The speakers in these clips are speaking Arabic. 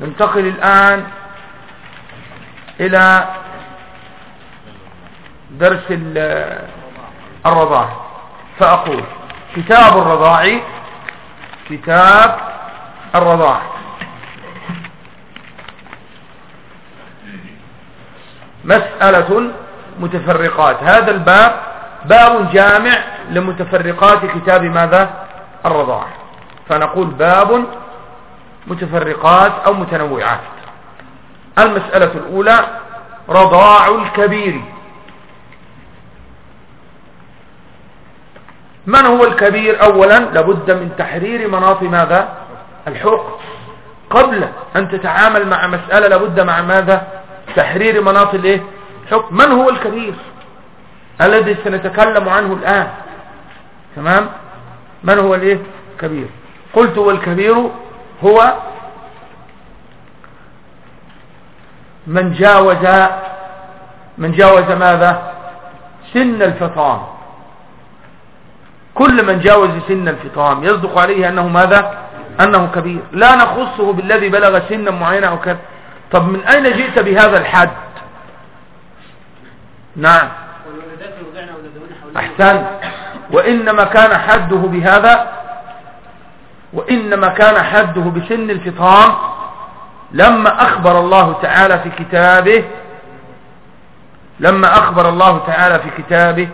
ننتقل الآن إلى درس الرضاع. فأقول كتاب الرضاع كتاب الرضاع. مسألة متفرقات. هذا الباب باب جامع لمتفرقات كتاب ماذا؟ الرضاع. فنقول باب متفرقات أو متنوعات. المسألة الأولى رضاع الكبير. من هو الكبير أولا؟ لابد من تحرير مناط ماذا؟ الحكم قبل أن تتعامل مع مسألة لابد مع ماذا؟ تحرير مناط الإيه؟ حكم من هو الكبير؟ الذي سنتكلم عنه الآن. تمام؟ من هو الإيه؟ كبير قلت والكبير هو من جاوز من جاوز ماذا؟ سن الفطام. كل من جاوز سن الفطام يصدق عليه أنه ماذا؟ أنه كبير. لا نخصه بالذي بلغ سنا معينة أو كذا. طب من أين جئت بهذا الحد؟ نعم. أحسن وإنما كان حده بهذا وإنما كان حده بسن الفطام لما أخبر الله تعالى في كتابه لما أخبر الله تعالى في كتابه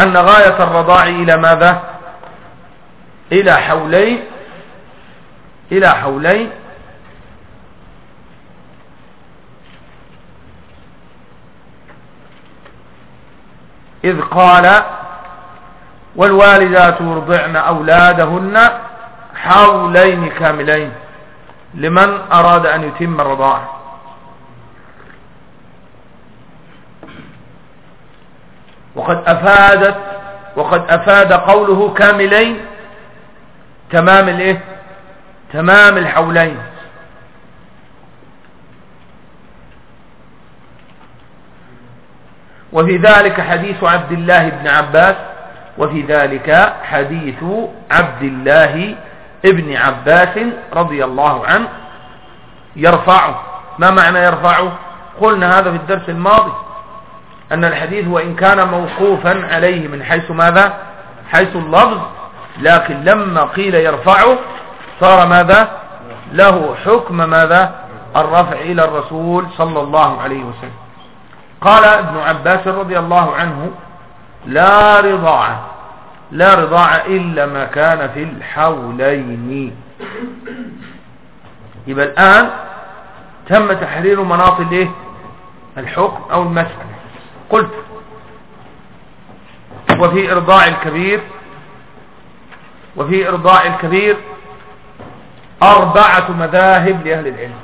أن غاية الرضاع إلى ماذا؟ إلى حولين إلى حولين إذ قال والوالدات يرضعن أولادهن حولين كاملين لمن أراد أن يتم الرضاعة. وقد أفادت وقد أفاد قوله كاملين تمام الإيه؟ تمام الحولين. وفي ذلك حديث عبد الله بن عباس وفي ذلك حديث عبد الله ابن عباس رضي الله عنه يرفعه. ما معنى يرفعه؟ قلنا هذا في الدرس الماضي أن الحديث وإن كان موقوفا عليه من حيث ماذا؟ حيث اللفظ. لكن لما قيل يرفعه صار ماذا؟ له حكم ماذا؟ الرفع إلى الرسول صلى الله عليه وسلم. قال ابن عباس رضي الله عنه لا رضاعة. لا رضاعة إلا ما كان في الحولين. يبقى الآن تم تحرير مناط الإيه؟ الحكم أو المسألة. قلت وفي إرضاع الكبير وفي إرضاع الكبير أربعة مذاهب لأهل العلم.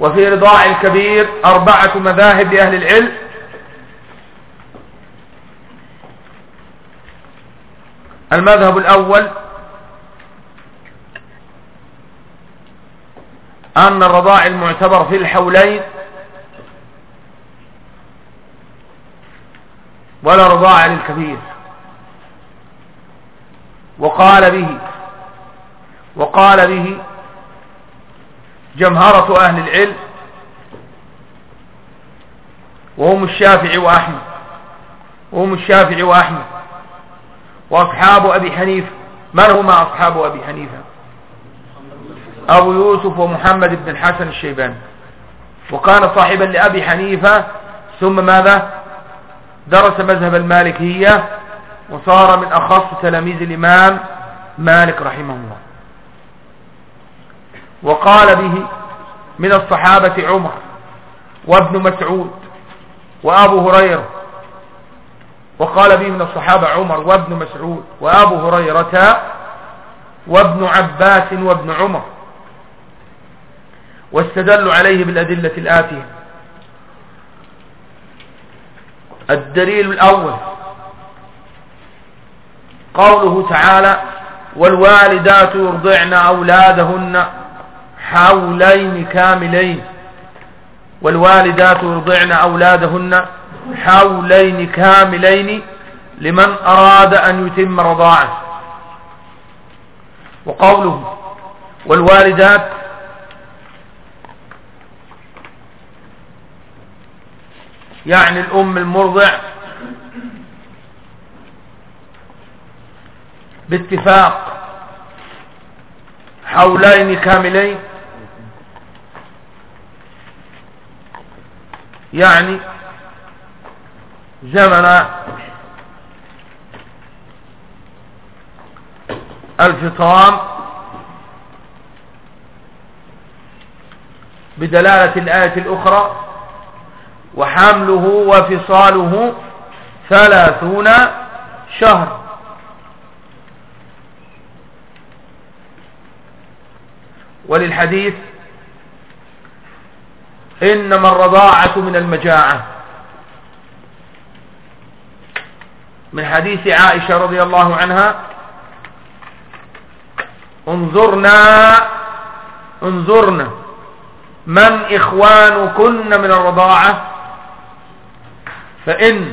وفي رضاع الكبير أربعة مذاهب لأهل العلم. المذهب الأول أن الرضاع المعتبر في الحولين ولا رضاع للكبير. وقال به وقال به جمهرة أهل العلم وهم الشافعي وأحمد وهم الشافعي وأحمد وأصحاب أبي حنيفة. من هما أصحاب أبي حنيفة؟ أبو يوسف ومحمد بن الحسن الشيباني. وكان صاحبا لأبي حنيفة ثم ماذا؟ درس مذهب المالكية وصار من أخص تلاميذ الإمام مالك رحمه الله. وقال به من الصحابة عمر وابن مسعود وأبو هريرة وقال به من الصحابة عمر وابن مسعود وأبو هريرة وابن عباس وابن عمر واستدلوا عليه بالأدلة الآتية. الدليل الأول قوله تعالى والوالدات يرضعن أولادهن حولين كاملين والوالدات يرضعن أولادهن حولين كاملين لمن أراد أن يتم رضاعه وقوله والوالدات يعني الأم المرضع باتفاق حولين كاملين. يعني زمن الفطام بدلالة الآية الأخرى وحمله وفصاله ثلاثون شهر. وللحديث إنما الرضاعة من المجاعة. من حديث عائشة رضي الله عنها انظرنا انظرنا من إخوانكن من الرضاعة. فإن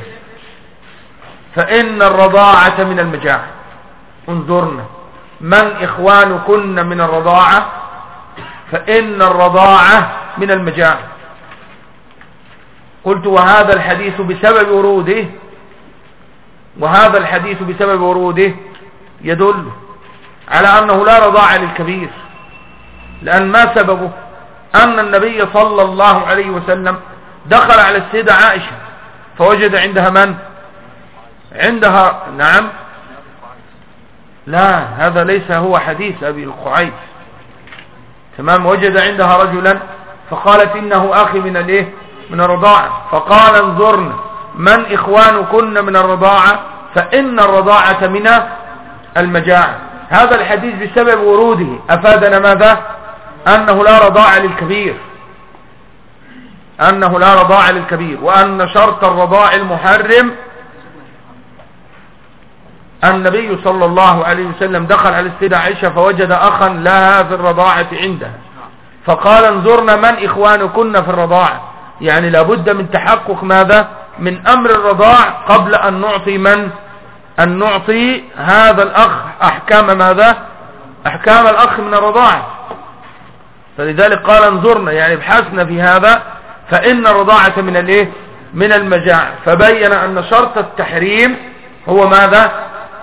فإن الرضاعة من المجاعة. انظرنا من إخوانكن من الرضاعة. فإن الرضاعة من المجاعة. قلت وهذا الحديث بسبب وروده وهذا الحديث بسبب وروده يدل على أنه لا رضاعة للكبير لأن ما سببه؟ أن النبي صلى الله عليه وسلم دخل على السيدة عائشة فوجد عندها من؟ عندها نعم. لا هذا ليس هو حديث أبي القعيد تمام؟ وجد عندها رجلا فقالت إنه أخي من الإيه؟ من الرضاعة. فقال انظرن من إخوانكن من الرضاعة فإن الرضاعة من المجاعة. هذا الحديث بسبب وروده. أفادنا ماذا؟ أنه لا رضاعة للكبير. أنه لا رضاعة للكبير. وأن شرط الرضاع المحرم النبي صلى الله عليه وسلم دخل على السيدة عائشة فوجد أخا لها في الرضاعة عندها فقال انظرنا من إخوانكن في الرضاعة. يعني لابد من تحقق ماذا؟ من أمر الرضاع قبل أن نعطي من؟ أن نعطي هذا الأخ أحكام ماذا؟ أحكام الأخ من الرضاعة. فلذلك قال انظرنا يعني ابحثنا في هذا فإن الرضاعة من الإيه؟ من المجاعة. فبين أن شرط التحريم هو ماذا؟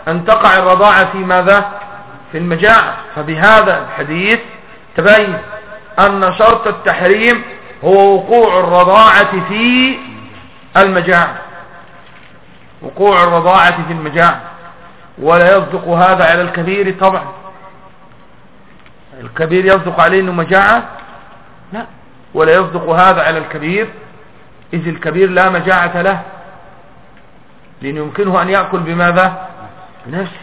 أن تقع الرضاعة في ماذا؟ في المجاعة. فبهذا الحديث تبين أن شرط التحريم هو وقوع الرضاعة في المجاعة. وقوع الرضاعة في المجاعة. ولا يصدق هذا على الكبير طبعا. الكبير يصدق عليه إنه مجاعة؟ لا. ولا يصدق هذا على الكبير إذ الكبير لا مجاعة له. لأن يمكنه أن يأكل بماذا؟ بنفسه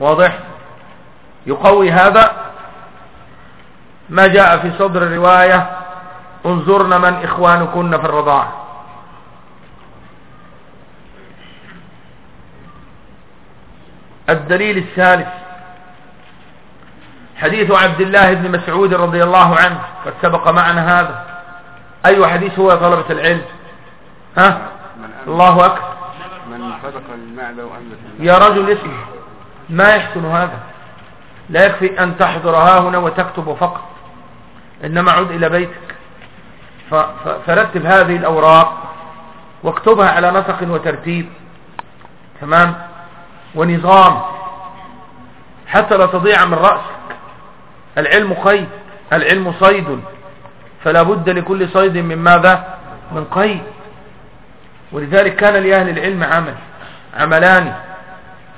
واضح؟ يقوي هذا ما جاء في صدر الرواية انظرن من إخوانكن في الرضاعة. الدليل الثالث حديث عبد الله بن مسعود رضي الله عنه قد سبق معنا هذا. أي حديث هو طلبة العلم؟ ها؟ الله أكبر. يا رجل اسمه ما يحسن هذا؟ لا يكفي أن تحضر ها هنا وتكتب فقط إنما عد إلى بيتك. فرتب هذه الأوراق واكتبها على نسق وترتيب. تمام؟ ونظام. حتى لا تضيع من رأسك. العلم قيد العلم صيد. فلا بد لكل صيد من ماذا من قيد. ولذلك كان لأهل العلم عمل. عملان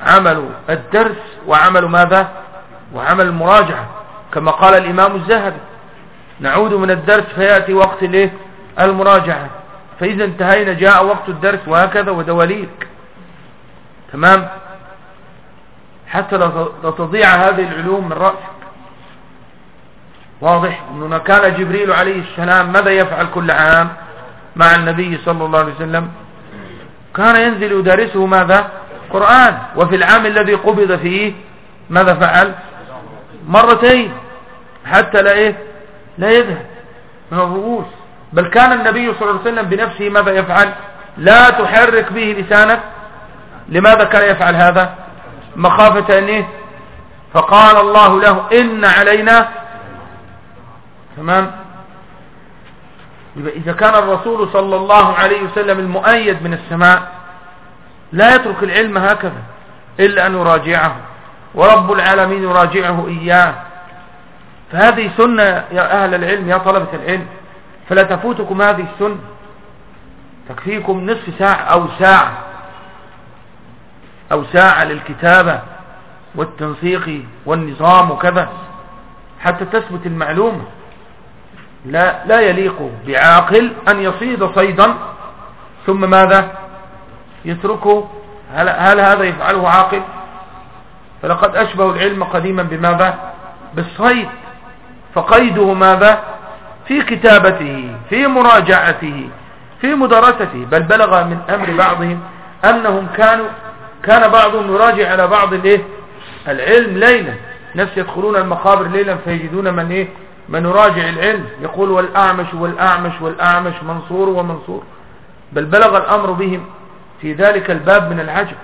عمل الدرس وعمل ماذا؟ وعمل المراجعة. كما قال الإمام الزهري نعود من الدرس فيأتي وقت الايه المراجعة. فإذا انتهينا جاء وقت الدرس وهكذا ودواليك. تمام؟ حتى لا تضيع هذه العلوم من رأسك. واضح أنه كان جبريل عليه السلام ماذا يفعل كل عام مع النبي صلى الله عليه وسلم؟ كان ينزل يدرسه ماذا؟ قرآن. وفي العام الذي قبض فيه ماذا فعل؟ مرتين. حتى لا إيه؟ لا يذهب. من الرؤوس بل كان النبي صلى الله عليه وسلم بنفسه ماذا يفعل؟ لا تحرك به لسانك. لماذا كان يفعل هذا؟ مخافة أن إيه؟ فقال الله له إن علينا. تمام؟ إذا كان الرسول صلى الله عليه وسلم المؤيد من السماء لا يترك العلم هكذا إلا أن يراجعه. ورب العالمين يراجعه إياه. فهذه سنة يا أهل العلم يا طلبة العلم. فلا تفوتكم هذه السنة. تكفيكم نصف ساعة أو ساعة أو ساعة للكتابة والتنسيق والنظام وكذا حتى تثبت المعلومة. لا, لا يليق بعاقل أن يصيد صيدا. ثم ماذا؟ يتركه. هل, هل هذا يفعله عاقل؟ فلقد أشبه العلم قديما بماذا؟ بالصيد. فقيده ماذا؟ في كتابته في مراجعته في مدرسته. بل بلغ من أمر بعضهم أنهم كانوا كان بعضهم يراجع على بعض الإيه؟ العلم ليلا. ناس يدخلون المقابر ليلا فيجدون من إيه؟ من يراجع العلم يقول والأعمش والأعمش والأعمش منصور ومنصور. بل بلغ الأمر بهم في ذلك الباب من العجب.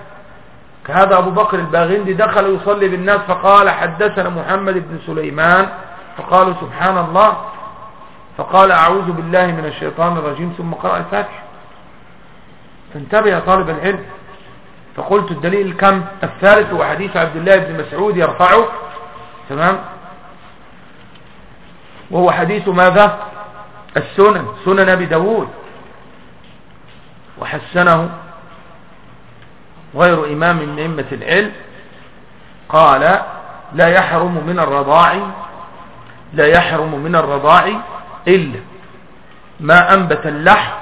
كهذا أبو بكر الباغندي دخل يصلي بالناس فقال حدثنا محمد بن سليمان. فقالوا سبحان الله. فقال أعوذ بالله من الشيطان الرجيم. ثم قرأ الفاتحة فانتبه يا طالب العلم. فقلت الدليل الكم. الثالث هو حديث عبد الله بن مسعود يرفعه. تمام؟ وهو حديث ماذا؟ السنن سنن أبي داود. وحسنه غير إمام من أئمة العلم. قال لا يحرم من الرضاع لا يحرم من الرضاع إلا ما أنبت اللحم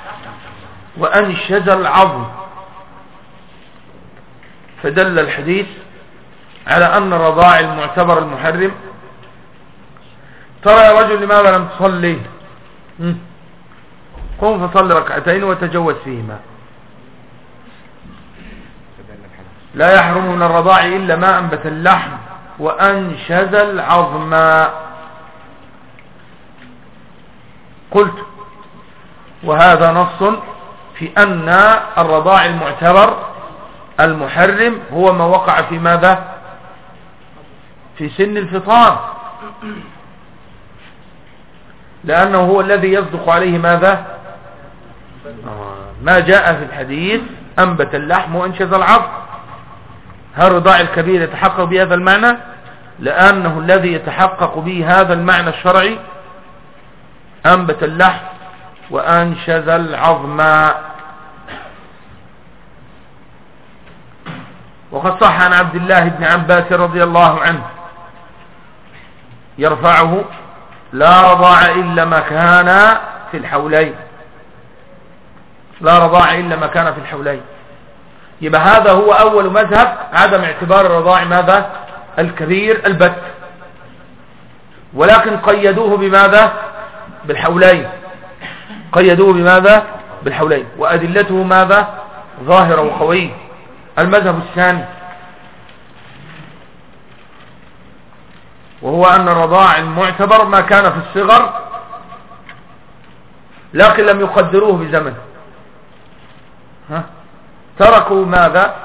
وأنشز العظم. فدل الحديث على أن الرضاع المعتبر المحرم ترى يا رجل لماذا لم تصلي؟ قم فصل ركعتين وتجوز فيهما. لا يحرم من الرضاع إلا ما أنبت اللحم وأنشز العظم. قلت وهذا نص في أن الرضاع المعتبر المحرم هو ما وقع في ماذا؟ في سن الفطار لأنه هو الذي يصدق عليه ماذا؟ ما جاء في الحديث أنبت اللحم وأنشز العظم. هل الرضاع الكبير يتحقق بهذا المعنى؟ لأنه الذي يتحقق به هذا المعنى الشرعي أنبت اللحم وأنشز العظم. وقد صح عن عبد الله بن عباس رضي الله عنه يرفعه لا رضاع إلا ما كان في الحولين. لا رضاع إلا ما كان في الحولين. يبقى هذا هو أول مذهب عدم اعتبار الرضاع ماذا؟ الكبير البت ولكن قيدوه بماذا؟ بالحولين. قيدوه بماذا؟ بالحولين. وأدلته ماذا؟ ظاهرة وقوية المذهب الثاني. وهو أن الرضاع المعتبر ما كان في الصغر لكن لم يقدروه بزمن. ها؟ تركوا ماذا؟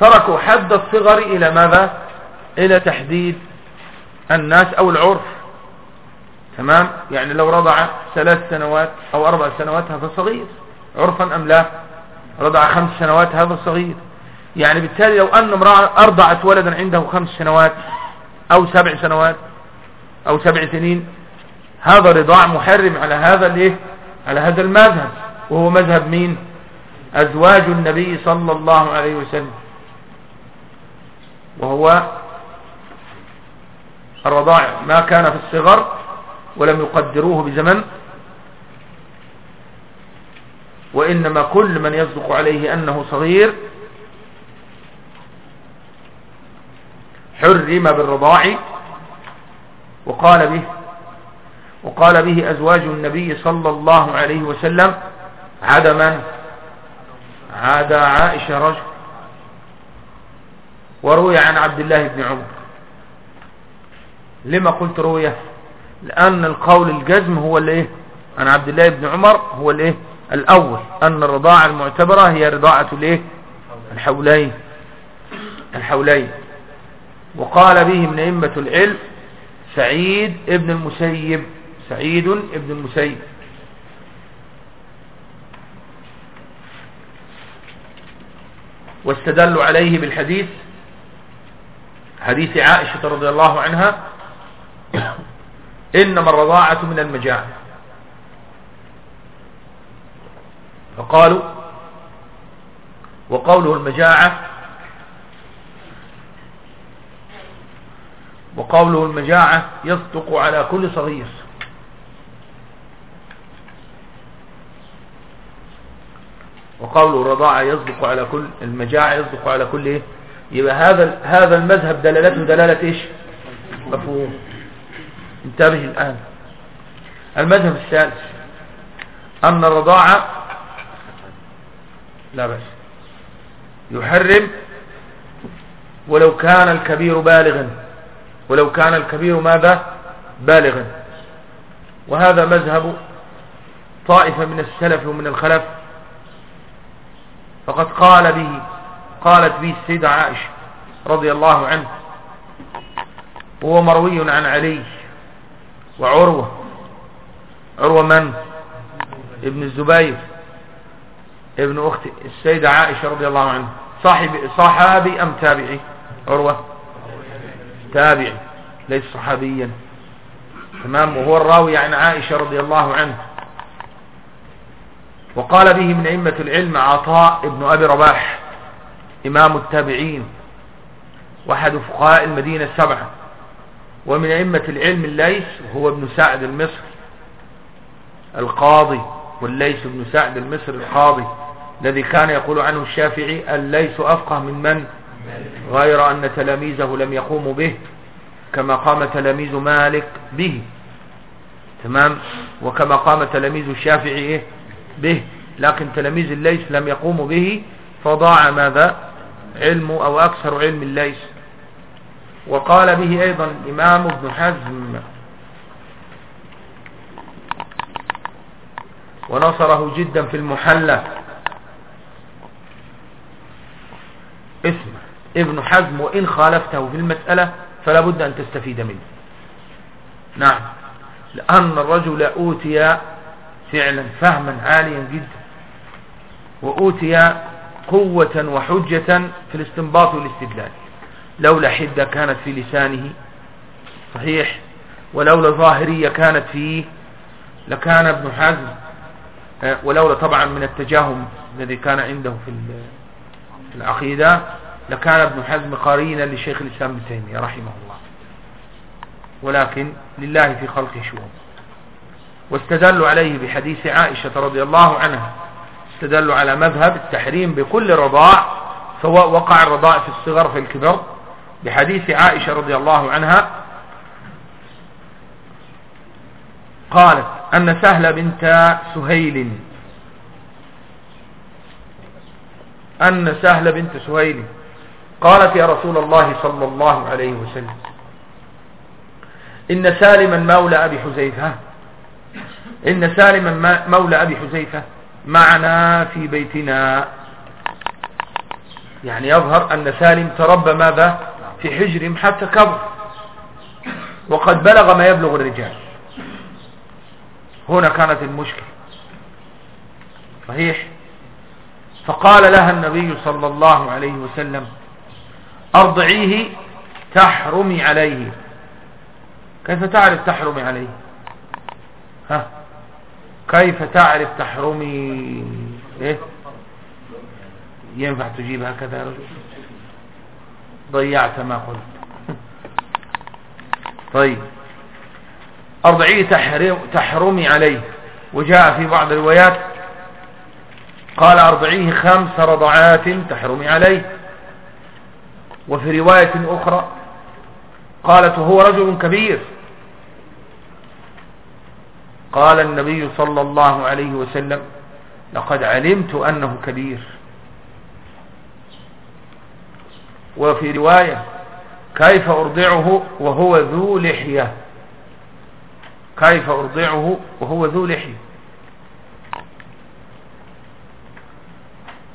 تركوا حد الصغر إلى ماذا؟ إلى تحديد الناس أو العرف. تمام؟ يعني لو رضع ثلاث سنوات أو أربع سنوات هذا صغير. عرفا أم لا؟ رضع خمس سنوات هذا صغير. يعني بالتالي لو أن امرأة أرضعت ولدا عنده خمس سنوات أو سبع سنوات أو سبع سنين. هذا رضاع محرم على هذا الايه على هذا المذهب. وهو مذهب مين؟ أزواج النبي صلى الله عليه وسلم. وهو الرضاع. ما كان في الصغر ولم يقدروه بزمن. وإنما كل من يصدق عليه أنه صغير حرم بالرضاع وقال به وقال به أزواج النبي صلى الله عليه وسلم عدما عاد عائشة رجل وروي عن عبد الله بن عمر لما قلت رويه لأن القول الجزم هو الإيه؟ عن عبد الله بن عمر هو الإيه؟ الأول أن الرضاعة المعتبرة هي رضاعة الإيه؟ الحولين الحولين. وقال به من أئمة العلم سعيد ابن المسيب سعيد ابن المسيب. واستدلوا عليه بالحديث حديث عائشة رضي الله عنها إنما الرضاعة من المجاعة. فقالوا وقوله المجاعة وقوله المجاعة يصدق على كل صغير. وقوله الرضاعة يصدق على كل المجاعة يصدق على كل إيه؟ يبقى هذا هذا المذهب دلالته دلالة إيش؟ مفهوم. انتبه الآن. المذهب الثالث. أن الرضاعة لا بس يحرم ولو كان الكبير بالغا. ولو كان الكبير ماذا؟ بالغا. وهذا مذهب طائفة من السلف ومن الخلف. فقد قال به قالت به السيدة عائشة رضي الله عنه وهو مروي عن علي وعروة. عروة من؟ ابن الزبير ابن أخت السيدة عائشة رضي الله عنه صاحب صحابي أم تابعي؟ عروة. تابعي ليس صحابيا. تمام؟ وهو الراوي عن عائشة رضي الله عنه. وقال به من أئمة العلم عطاء ابن أبي رباح إمام التابعين واحد فقهاء المدينة السبعة. ومن أئمة العلم الليث هو ابن سعد المصري القاضي والليث بن سعد المصري القاضي الذي كان يقول عنه الشافعي الليث أفقه من من؟ غير أن تلاميذه لم يقوموا به كما قام تلاميذ مالك به. تمام؟ وكما قام تلاميذ الشافعي؟ به. لكن تلاميذ الليث لم يقوموا به فضاع ماذا؟ علم أو أكثر علم الليث. وقال به أيضا الإمام ابن حزم. ونصره جدا في المحلة. ابن حزم وإن خالفته في المسألة فلا بد أن تستفيد منه. نعم. لأن الرجل أوتي فعلا فهما عاليا جدا. وأوتي قوة وحجة في الاستنباط والاستدلال. لولا حدة كانت في لسانه صحيح. ولولا ظاهرية كانت فيه لكان ابن حزم آه، ولولا طبعا من التجاهم الذي كان عنده في العقيدة لكان ابن حزم قرينا لشيخ الإسلام ابن تيمية رحمه الله. ولكن لله في خلقه شؤون. واستدلوا عليه بحديث عائشة رضي الله عنها. استدلوا على مذهب التحريم بكل رضاع سواء وقع الرضاع في الصغر في الكبر. بحديث عائشة رضي الله عنها قالت أن سهل بنت سهيل. أن سهل بنت سهيل. قالت يا رسول الله صلى الله عليه وسلم إن سالما مولى أبي حزيفة إن سالما مولى أبي حزيفة معنا في بيتنا. يعني يظهر أن سالم تربى ماذا؟ في حجرهم حتى كبر. وقد بلغ ما يبلغ الرجال. هنا كانت المشكلة. صحيح؟ فقال لها النبي صلى الله عليه وسلم أرضعيه تحرمي عليه. كيف تعرف تحرمي عليه؟ ها؟ كيف تعرف تحرمي؟ إيه؟ ينفع تجيب هكذا ضيعت ما قلت. طيب. أرضعيه تحرمي عليه. وجاء في بعض الروايات قال أرضعيه خمس رضعات تحرمي عليه. وفي رواية أخرى قالت وهو رجل كبير. قال النبي صلى الله عليه وسلم لقد علمت أنه كبير. وفي رواية كيف أرضعه وهو ذو لحية. كيف أرضعه وهو ذو لحية.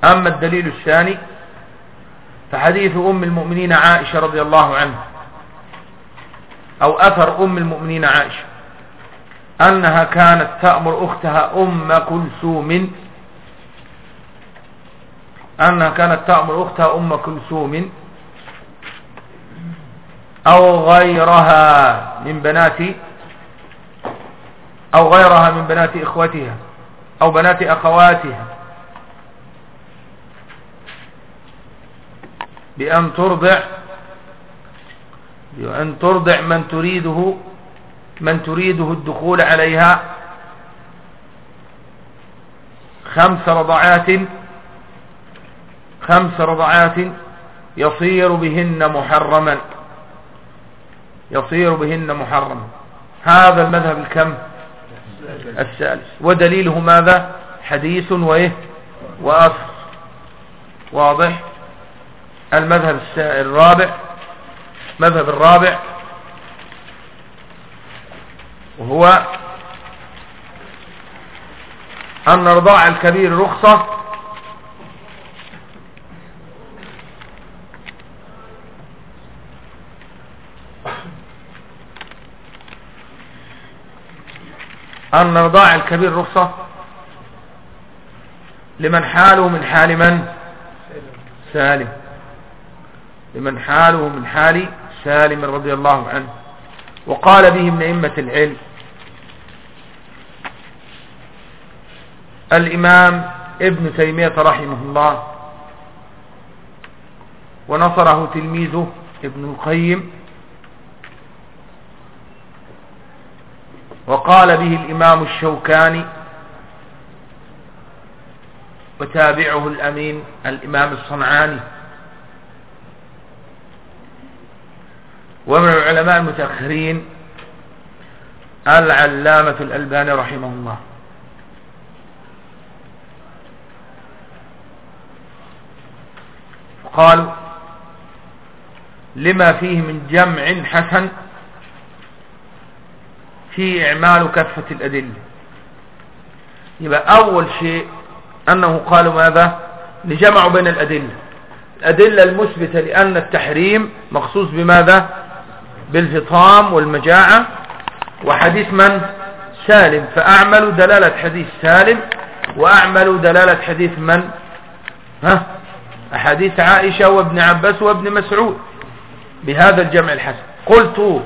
أما الدليل الثاني فحديث أم المؤمنين عائشة رضي الله عنها أو أثر أم المؤمنين عائشة أنها كانت تأمر أختها أم كلثوم أنها كانت تأمر أختها أم كلثوم أو غيرها من بنات أو غيرها من بنات إخوتها أو بنات أخواتها بأن ترضع بأن ترضع من تريده من تريده الدخول عليها. خمس رضعات خمس رضعات يصير بهن محرما يصير بهن محرما. هذا المذهب الكم؟ الثالث. ودليله ماذا؟ حديث وإيه؟ وأصل. واضح؟ المذهب الرابع مذهب الرابع وهو أن رضاع الكبير رخصة أن رضاع الكبير رخصة لمن حاله من حال من؟ سالم. لمن حاله من حال سالم رضي الله عنه. وقال به من أئمة العلم الإمام ابن تيمية رحمه الله ونصره تلميذه ابن القيم وقال به الإمام الشوكاني وتابعه الأمين الإمام الصنعاني. ومن العلماء المتأخرين العلامة الألباني رحمه الله. قالوا لما فيه من جمع حسن في إعمال كافة الأدلة. يبقى أول شيء أنه قالوا ماذا؟ لجمعوا بين الأدلة. الأدلة المثبتة لأن التحريم مخصوص بماذا؟ بالفطام والمجاعة. وحديث من؟ سالم. فأعملوا دلالة حديث سالم وأعملوا دلالة حديث من؟ ها؟ أحاديث عائشة وابن عباس وابن مسعود بهذا الجمع الحسن. قلت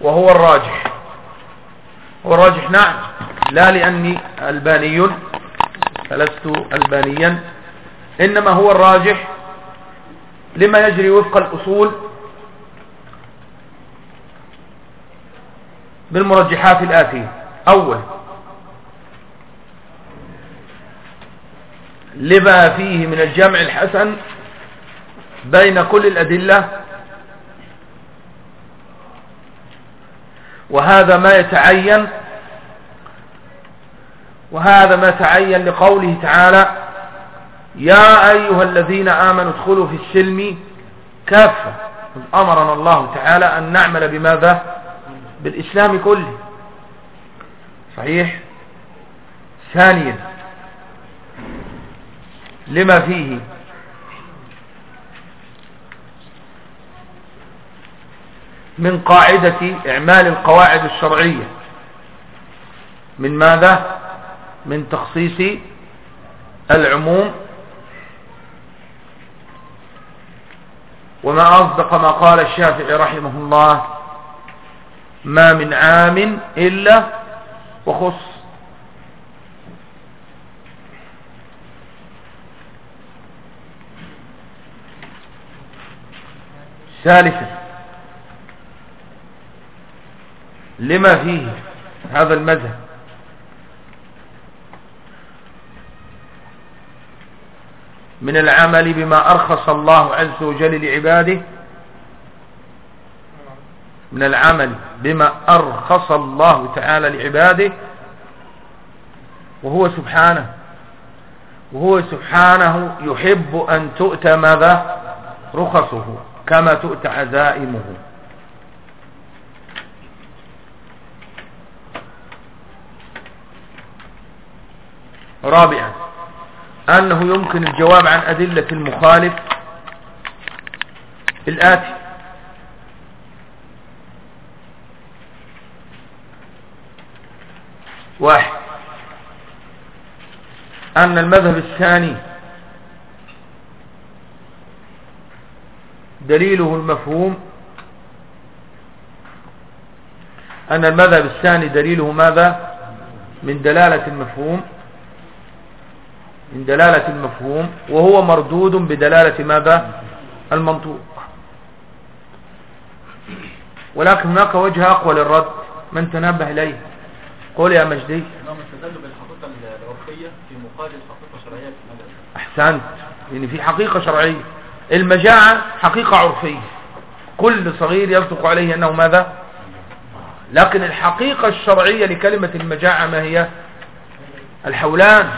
وهو الراجح. هو الراجح نعم. لا لأني ألباني فلست ألبانيا. إنما هو الراجح لما يجري وفق الأصول بالمرجحات الآتية. أول. لما فيه من الجمع الحسن بين كل الأدلة. وهذا ما يتعين. وهذا ما تعين لقوله تعالى يا أيها الذين آمنوا ادخلوا في السلم كافة. أمرنا الله تعالى أن نعمل بماذا؟ بالإسلام كله. صحيح؟ ثانيا لما فيه؟ من قاعدة إعمال القواعد الشرعية. من ماذا؟ من تخصيص العموم وما أصدق ما قال الشافعي رحمه الله ما من عام إلا وخص. ثالثا لما فيه هذا المذهب. من العمل بما أرخص الله عز وجل لعباده من العمل بما أرخص الله تعالى لعباده وهو سبحانه وهو سبحانه يحب أن تؤتى ماذا؟ رخصه كما تؤتى عزائمه. رابعا أنه يمكن الجواب عن أدلة المخالف الآتي. واحد. أن المذهب الثاني دليله المفهوم أن المذهب الثاني دليله ماذا؟ من دلالة المفهوم. من دلالة المفهوم. وهو مردود بدلالة ماذا؟ المنطوق. ولكن هناك وجه أقوى للرد. من تنبه إليه؟ قول يا مجدي. إنهم استدلوا بالحقيقة العرفية في مقابل الحقيقة الشرعيه في المذهب أحسنت. لأن في حقيقة شرعية. المجاعة حقيقة عرفية. كل صغير يصدق عليه أنه ماذا؟ لكن الحقيقة الشرعية لكلمة المجاعة ما هي؟ الحولان.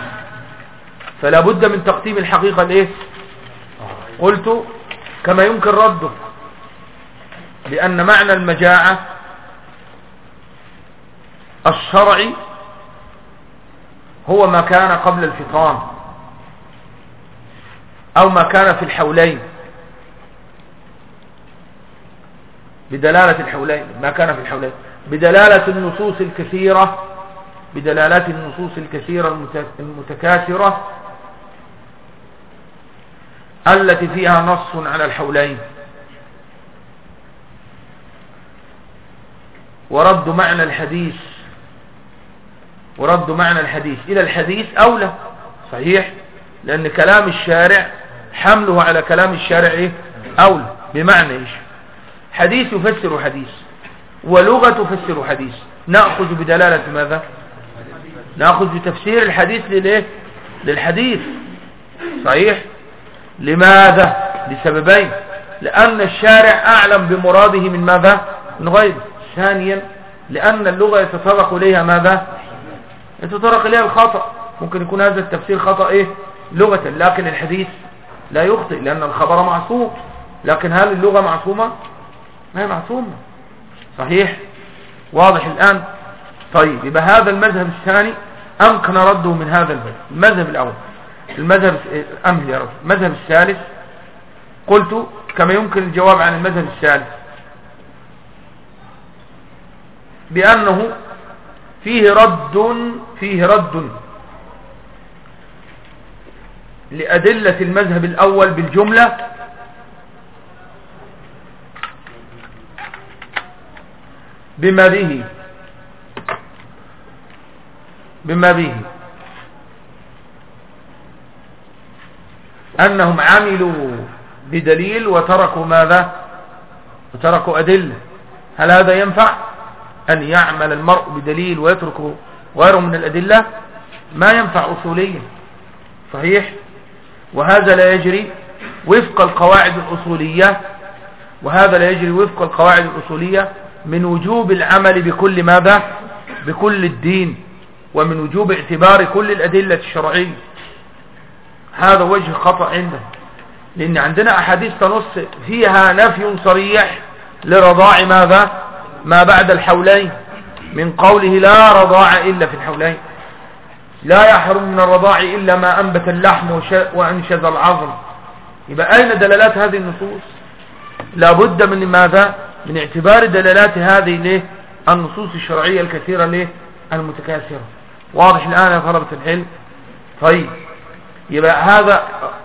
فلا بد من تقديم الحقيقة الايه قلت كما يمكن رده. بأن معنى المجاعة الشرعي هو ما كان قبل الفطام أو ما كان في الحولين. بدلالة الحولين ما كان في الحولين. بدلالة النصوص الكثيرة بدلالات النصوص الكثيرة المتكاثرة التي فيها نص على الحولين. ورد معنى الحديث ورد معنى الحديث. إلى الحديث أولى. صحيح؟ لأن كلام الشارع حمله على كلام الشارع إيه؟ أولى. بمعنى إيش؟ حديث يفسر حديث ولغة تفسر حديث. نأخذ بدلالة ماذا؟ نأخذ بتفسير الحديث للإيه؟ للحديث. صحيح؟ لماذا؟ لسببين. لأن الشارع أعلم بمراده من ماذا؟ من غيره. ثانيا لأن اللغة يتطرق إليها ماذا؟ يتطرق إليها الخطأ ممكن يكون هذا التفسير خطأ إيه؟ لغة لكن الحديث لا يخطئ لأن الخبر معصوم. لكن هل اللغة معصومة؟ ما هي معصومة. صحيح؟ واضح الآن؟ طيب يبقى هذا المذهب الثاني أمكن رده من هذا المذهب. المذهب الأول. المذهب أمهل يا رب. المذهب الثالث. قلت كما يمكن الجواب عن المذهب الثالث. بأنه فيه رد فيه رد لأدلة المذهب الأول بالجملة. بما به بما به. أنهم عملوا بدليل وتركوا ماذا؟ وتركوا أدلة. هل هذا ينفع؟ أن يعمل المرء بدليل ويترك غيره من الأدلة ما ينفع أصوليا. صحيح؟ وهذا لا يجري وفق القواعد الأصولية وهذا لا يجري وفق القواعد الأصولية من وجوب العمل بكل ماذا؟ بكل الدين ومن وجوب اعتبار كل الأدلة الشرعية. هذا وجه خطأ عندنا لأن عندنا أحاديث تنص فيها نفي صريح لرضاع ماذا؟ ما بعد الحولين من قوله لا رضاع إلا في الحولين. لا يحرم من الرضاع إلا ما أنبت اللحم وأنشز العظم. يبقى أين دلالات هذه النصوص؟ لابد من ماذا؟ من اعتبار دلالات هذه ليه النصوص الشرعية الكثيرة ليه المتكاثرة. واضح الآن يا طلبة العلم؟ طيب. يبقى هذا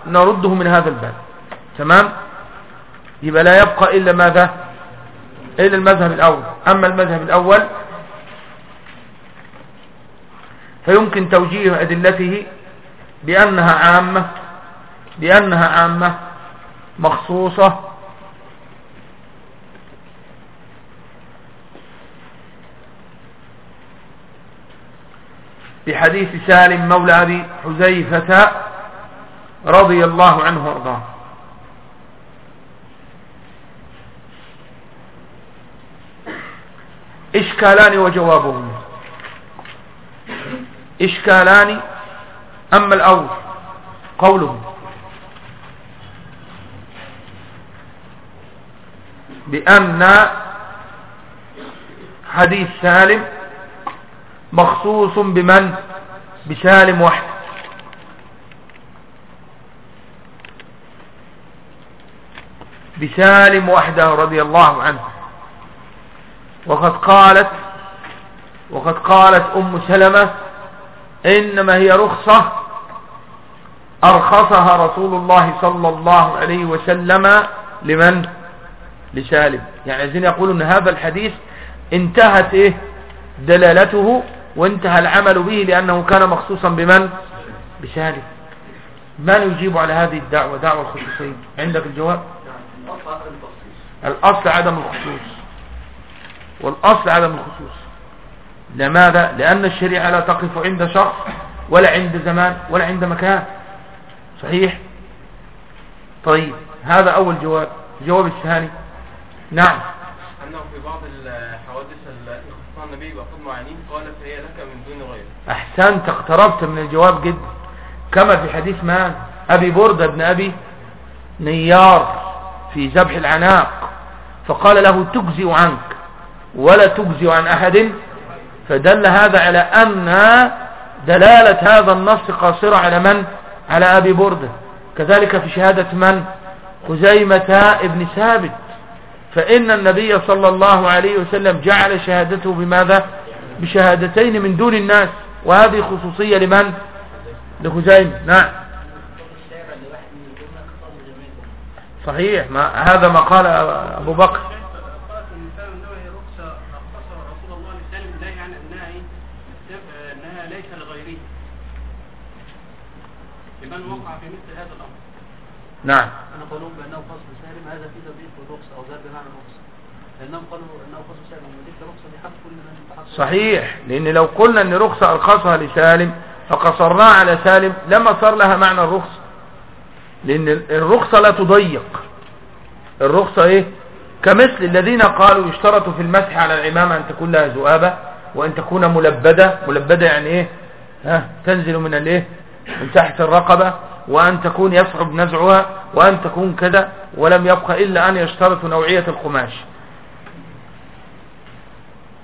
نرده من هذا الباب. تمام؟ يبقى لا يبقى إلا ماذا؟ إلى المذهب الأول. أما المذهب الأول فيمكن توجيه أدلته بأنها عامة بأنها عامة مخصوصة. بحديث سالم مولى أبي حزيفة رضي الله عنه وأرضاه. إشكالان وجوابهما إشكالان أما الأول قوله بأن حديث سالم مخصوص بمن؟ بسالم وحده بسالم وحده رضي الله عنه. وقد قالت وقد قالت أم سلمة إنما هي رخصة أرخصها رسول الله صلى الله عليه وسلم لمن؟ لسالم. يعني عايزين يقولوا إن هذا الحديث انتهت إيه؟ دلالته وانتهى العمل به لأنه كان مخصوصا بمن؟ بسالم. من يجيب على هذه الدعوة؟ دعوة الخصوصية عندك الجواب؟ الأصل عدم الخصوص. والأصل عدم الخصوص. لماذا؟ لأن الشريعة لا تقف عند شخص ولا عند زمان ولا عند مكان. صحيح؟ طيب هذا أول جواب. الجواب الثاني. نعم. أنه في بعض الحوادث التي خصها النبي بأفراد معينين قال فهي لك من دون غيره. أحسنت اقتربت من الجواب جدا كما في حديث ما؟ أبي بردة بن أبي نيار في ذبح العناق. فقال له تجزئ عنك. ولا تجزئ عن أحد فدل هذا على أن دلالة هذا النص قاصرة على من؟ على أبي بردة كذلك في شهادة من؟ خزيمة ابن ثابت. فإن النبي صلى الله عليه وسلم جعل شهادته بماذا؟ بشهادتين من دون الناس. وهذه خصوصية لمن؟ لخزيمة. نعم. صحيح. ما هذا ما قال أبو بكر لمن وقع في مثل هذا الأمر نعم. أنا قالوا بأنه فصل سالم هذا في تضييق والرخصة أو زاد بمعنى الرخصة. لأنهم قالوا أنه فصل سالم وديك رخصة دي حق كل من بحق صحيح لأن لو قلنا أن رخصة أرخصها لسالم فقصرناها على سالم لما صار لها معنى الرخصة. لأن الرخصة لا تضيق. الرخصة إيه؟ كمثل الذين قالوا يشترط في المسح على العمامة أن تكون لها ذؤابة وأن تكون ملبدة. ملبدة يعني إيه؟ ها؟ تنزل من الإيه من تحت الرقبة. وأن تكون يصعب نزعها وأن تكون كذا ولم يبقى إلا أن يشترط نوعية القماش.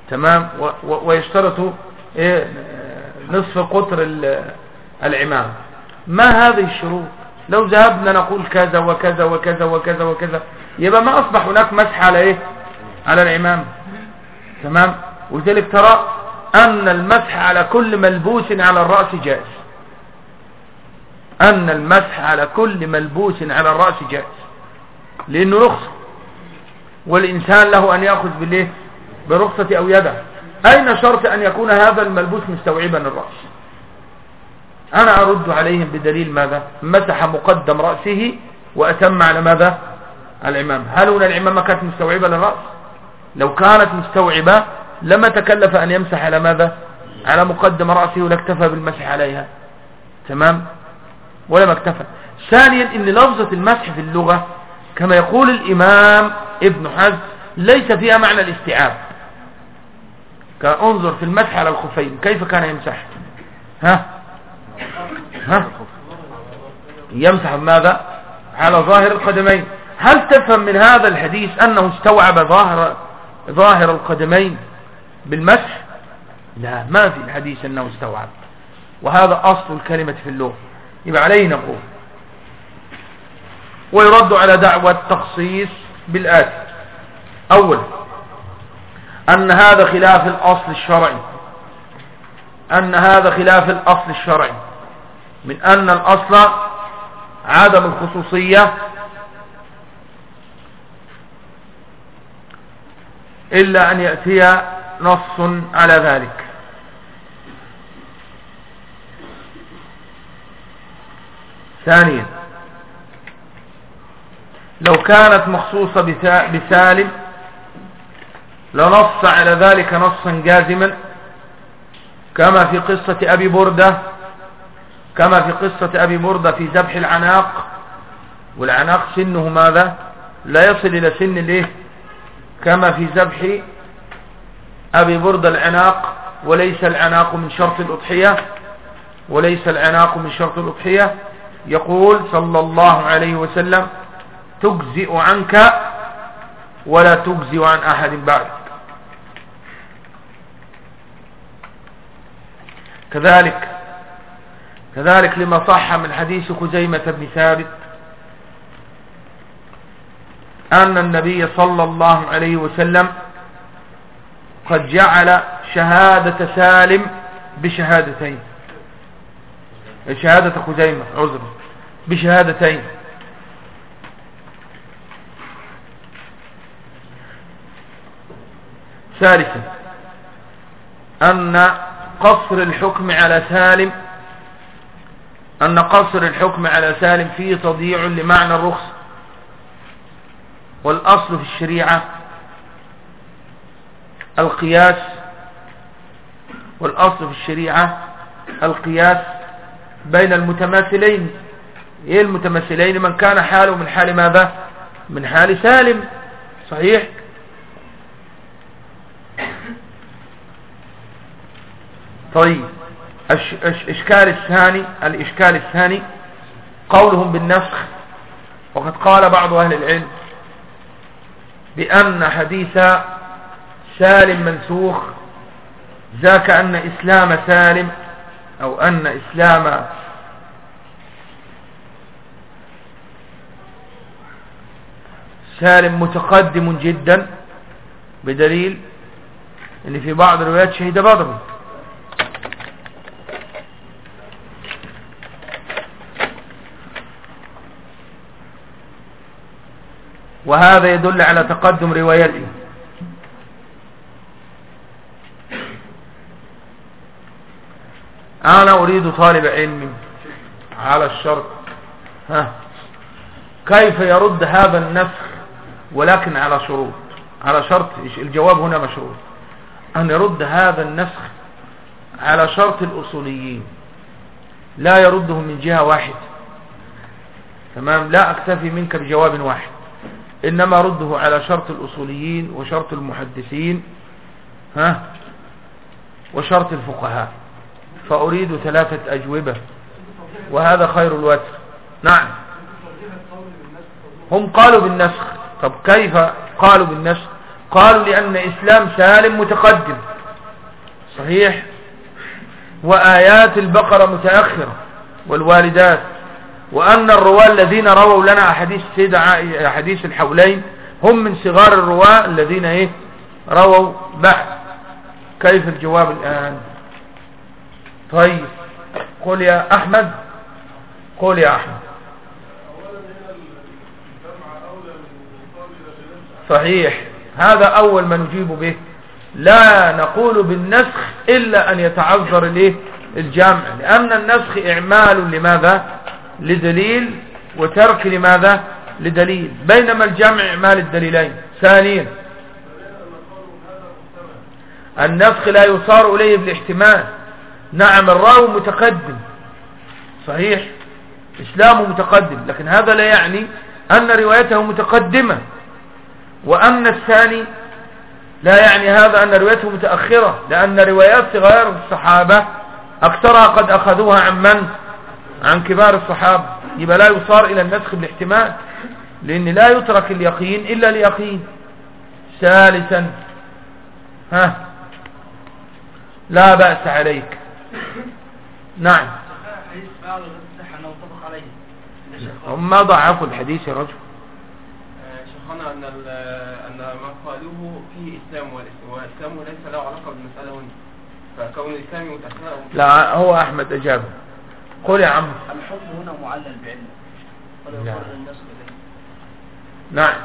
تمام؟ ويشترط إيه؟ نصف قطر العمام ما هذه الشروط؟ لو ذهبنا نقول كذا وكذا وكذا وكذا وكذا يبقى ما أصبح هناك مسح على إيه؟ على العمام تمام؟ ولذلك ترى أن المسح على كل ملبوس على الرأس جائز. أن المسح على كل ملبوس على الرأس جائز. لأنه رخصة. والإنسان له أن يأخذ بالإيه؟ برخصة أو يده. أين شرط أن يكون هذا الملبوس مستوعبا الرأس؟ أنا أرد عليهم بدليل ماذا؟ مسح مقدم رأسه وأتم على ماذا؟ العمام هل هنا العمامة كانت مستوعبة للرأس؟ لو كانت مستوعبة لما تكلف أن يمسح على ماذا؟ على مقدم رأسه ولاكتفى بالمسح عليها. تمام؟ ولا ما اكتفى. ثانيا إن لفظة المسح في اللغة كما يقول الإمام ابن حزم ليس فيها معنى الاستيعاب. انظر في المسح على الخفين كيف كان يمسح؟ ها؟ ها؟ يمسح ماذا على ظاهر القدمين. هل تفهم من هذا الحديث أنه استوعب ظاهر ظاهر القدمين بالمسح؟ لا ما في الحديث أنه استوعب. وهذا أصل الكلمة في اللغة. يبقى عليه نقول. ويرد على دعوة التخصيص بالآتي أول أن هذا خلاف الأصل الشرعي. أن هذا خلاف الأصل الشرعي. من أن الأصل عدم الخصوصية. إلا أن يأتي نص على ذلك. ثانيا. لو كانت مخصوصة بسالم لنص على ذلك نصا جازما كما في قصة أبي بردة كما في قصة أبي بردة في ذبح العناق. والعناق سنه ماذا؟ لا يصل إلى سن الايه كما في ذبح أبي بردة العناق وليس العناق من شرط الأضحية وليس العناق من شرط الأضحية. يقول صلى الله عليه وسلم تجزئ عنك ولا تجزئ عن أحد بعدك كذلك كذلك لما صح من حديث خزيمة بن ثابت أن النبي صلى الله عليه وسلم قد جعل شهادة سالم بشهادتين. شهادة خزيمة عذر. بشهادتين. ثالثا أن قصر الحكم على سالم أن قصر الحكم على سالم فيه تضييع لمعنى الرخص. والأصل في الشريعة القياس والأصل في الشريعة القياس بين المتماثلين. إيه المتماثلين؟ من كان حاله من حال ماذا؟ من حال سالم. صحيح؟ طيب الاشكال الثاني الإشكال الثاني قولهم بالنسخ. وقد قال بعض أهل العلم بأن حديث سالم منسوخ ذاك أن إسلام سالم أو أن إسلام سالم متقدم جدا بدليل إن في بعض الروايات شهد بدر وهذا يدل على تقدم روايته. أنا أريد طالب علم على الشرط. ها. كيف يرد هذا النسخ ولكن على شروط؟ على شرط الجواب هنا مشروط. أن يرد هذا النسخ على شرط الأصوليين. لا يرده من جهة واحدة. تمام؟ لا أكتفي منك بجواب واحد. إنما رده على شرط الأصوليين وشرط المحدثين ها وشرط الفقهاء. فأريد ثلاثة أجوبة وهذا خير الوتر نعم. هم قالوا بالنسخ. طب كيف قالوا بالنسخ؟ قالوا لأن إسلام سالم متقدم. صحيح؟ وآيات البقرة متأخرة والوالدات. وأن الرواة الذين رووا لنا أحاديث السيدة أحاديث الحولين هم من صغار الرواة الذين إيه؟ رووا بعد كيف الجواب الآن؟ طيب. قل يا أحمد. قل يا أحمد. صحيح. هذا أول ما نجيب به. لا نقول بالنسخ إلا أن يتعذر الايه الجمع لأن النسخ إعمال لماذا؟ لدليل. وترك لماذا؟ لدليل. بينما الجمع إعمال الدليلين. ثانيا. النسخ لا يصار إليه بالاحتمال. نعم الراوي متقدم. صحيح؟ إسلامه متقدم. لكن هذا لا يعني أن روايته متقدمة. وأن الثاني لا يعني هذا أن روايته متأخرة لأن روايات صغار الصحابة أكثرها قد أخذوها عن من؟ عن كبار الصحابة. يبقى لا يصار إلى النسخ بالاحتمال لأن لا يترك اليقين إلا اليقين. ثالثا ها لا بأس عليك. نعم هم ضعفوا الحديث يا رجل شيخنا أن أن ما قالوه فيه إسلام والإسلام ليس له علاقة بالمسألة هنا فكون الإسلام متأخر لا هو أحمد أجاب قل يا عم الحكم هنا معلل بعلم نعم. يقال الناس إليه نعم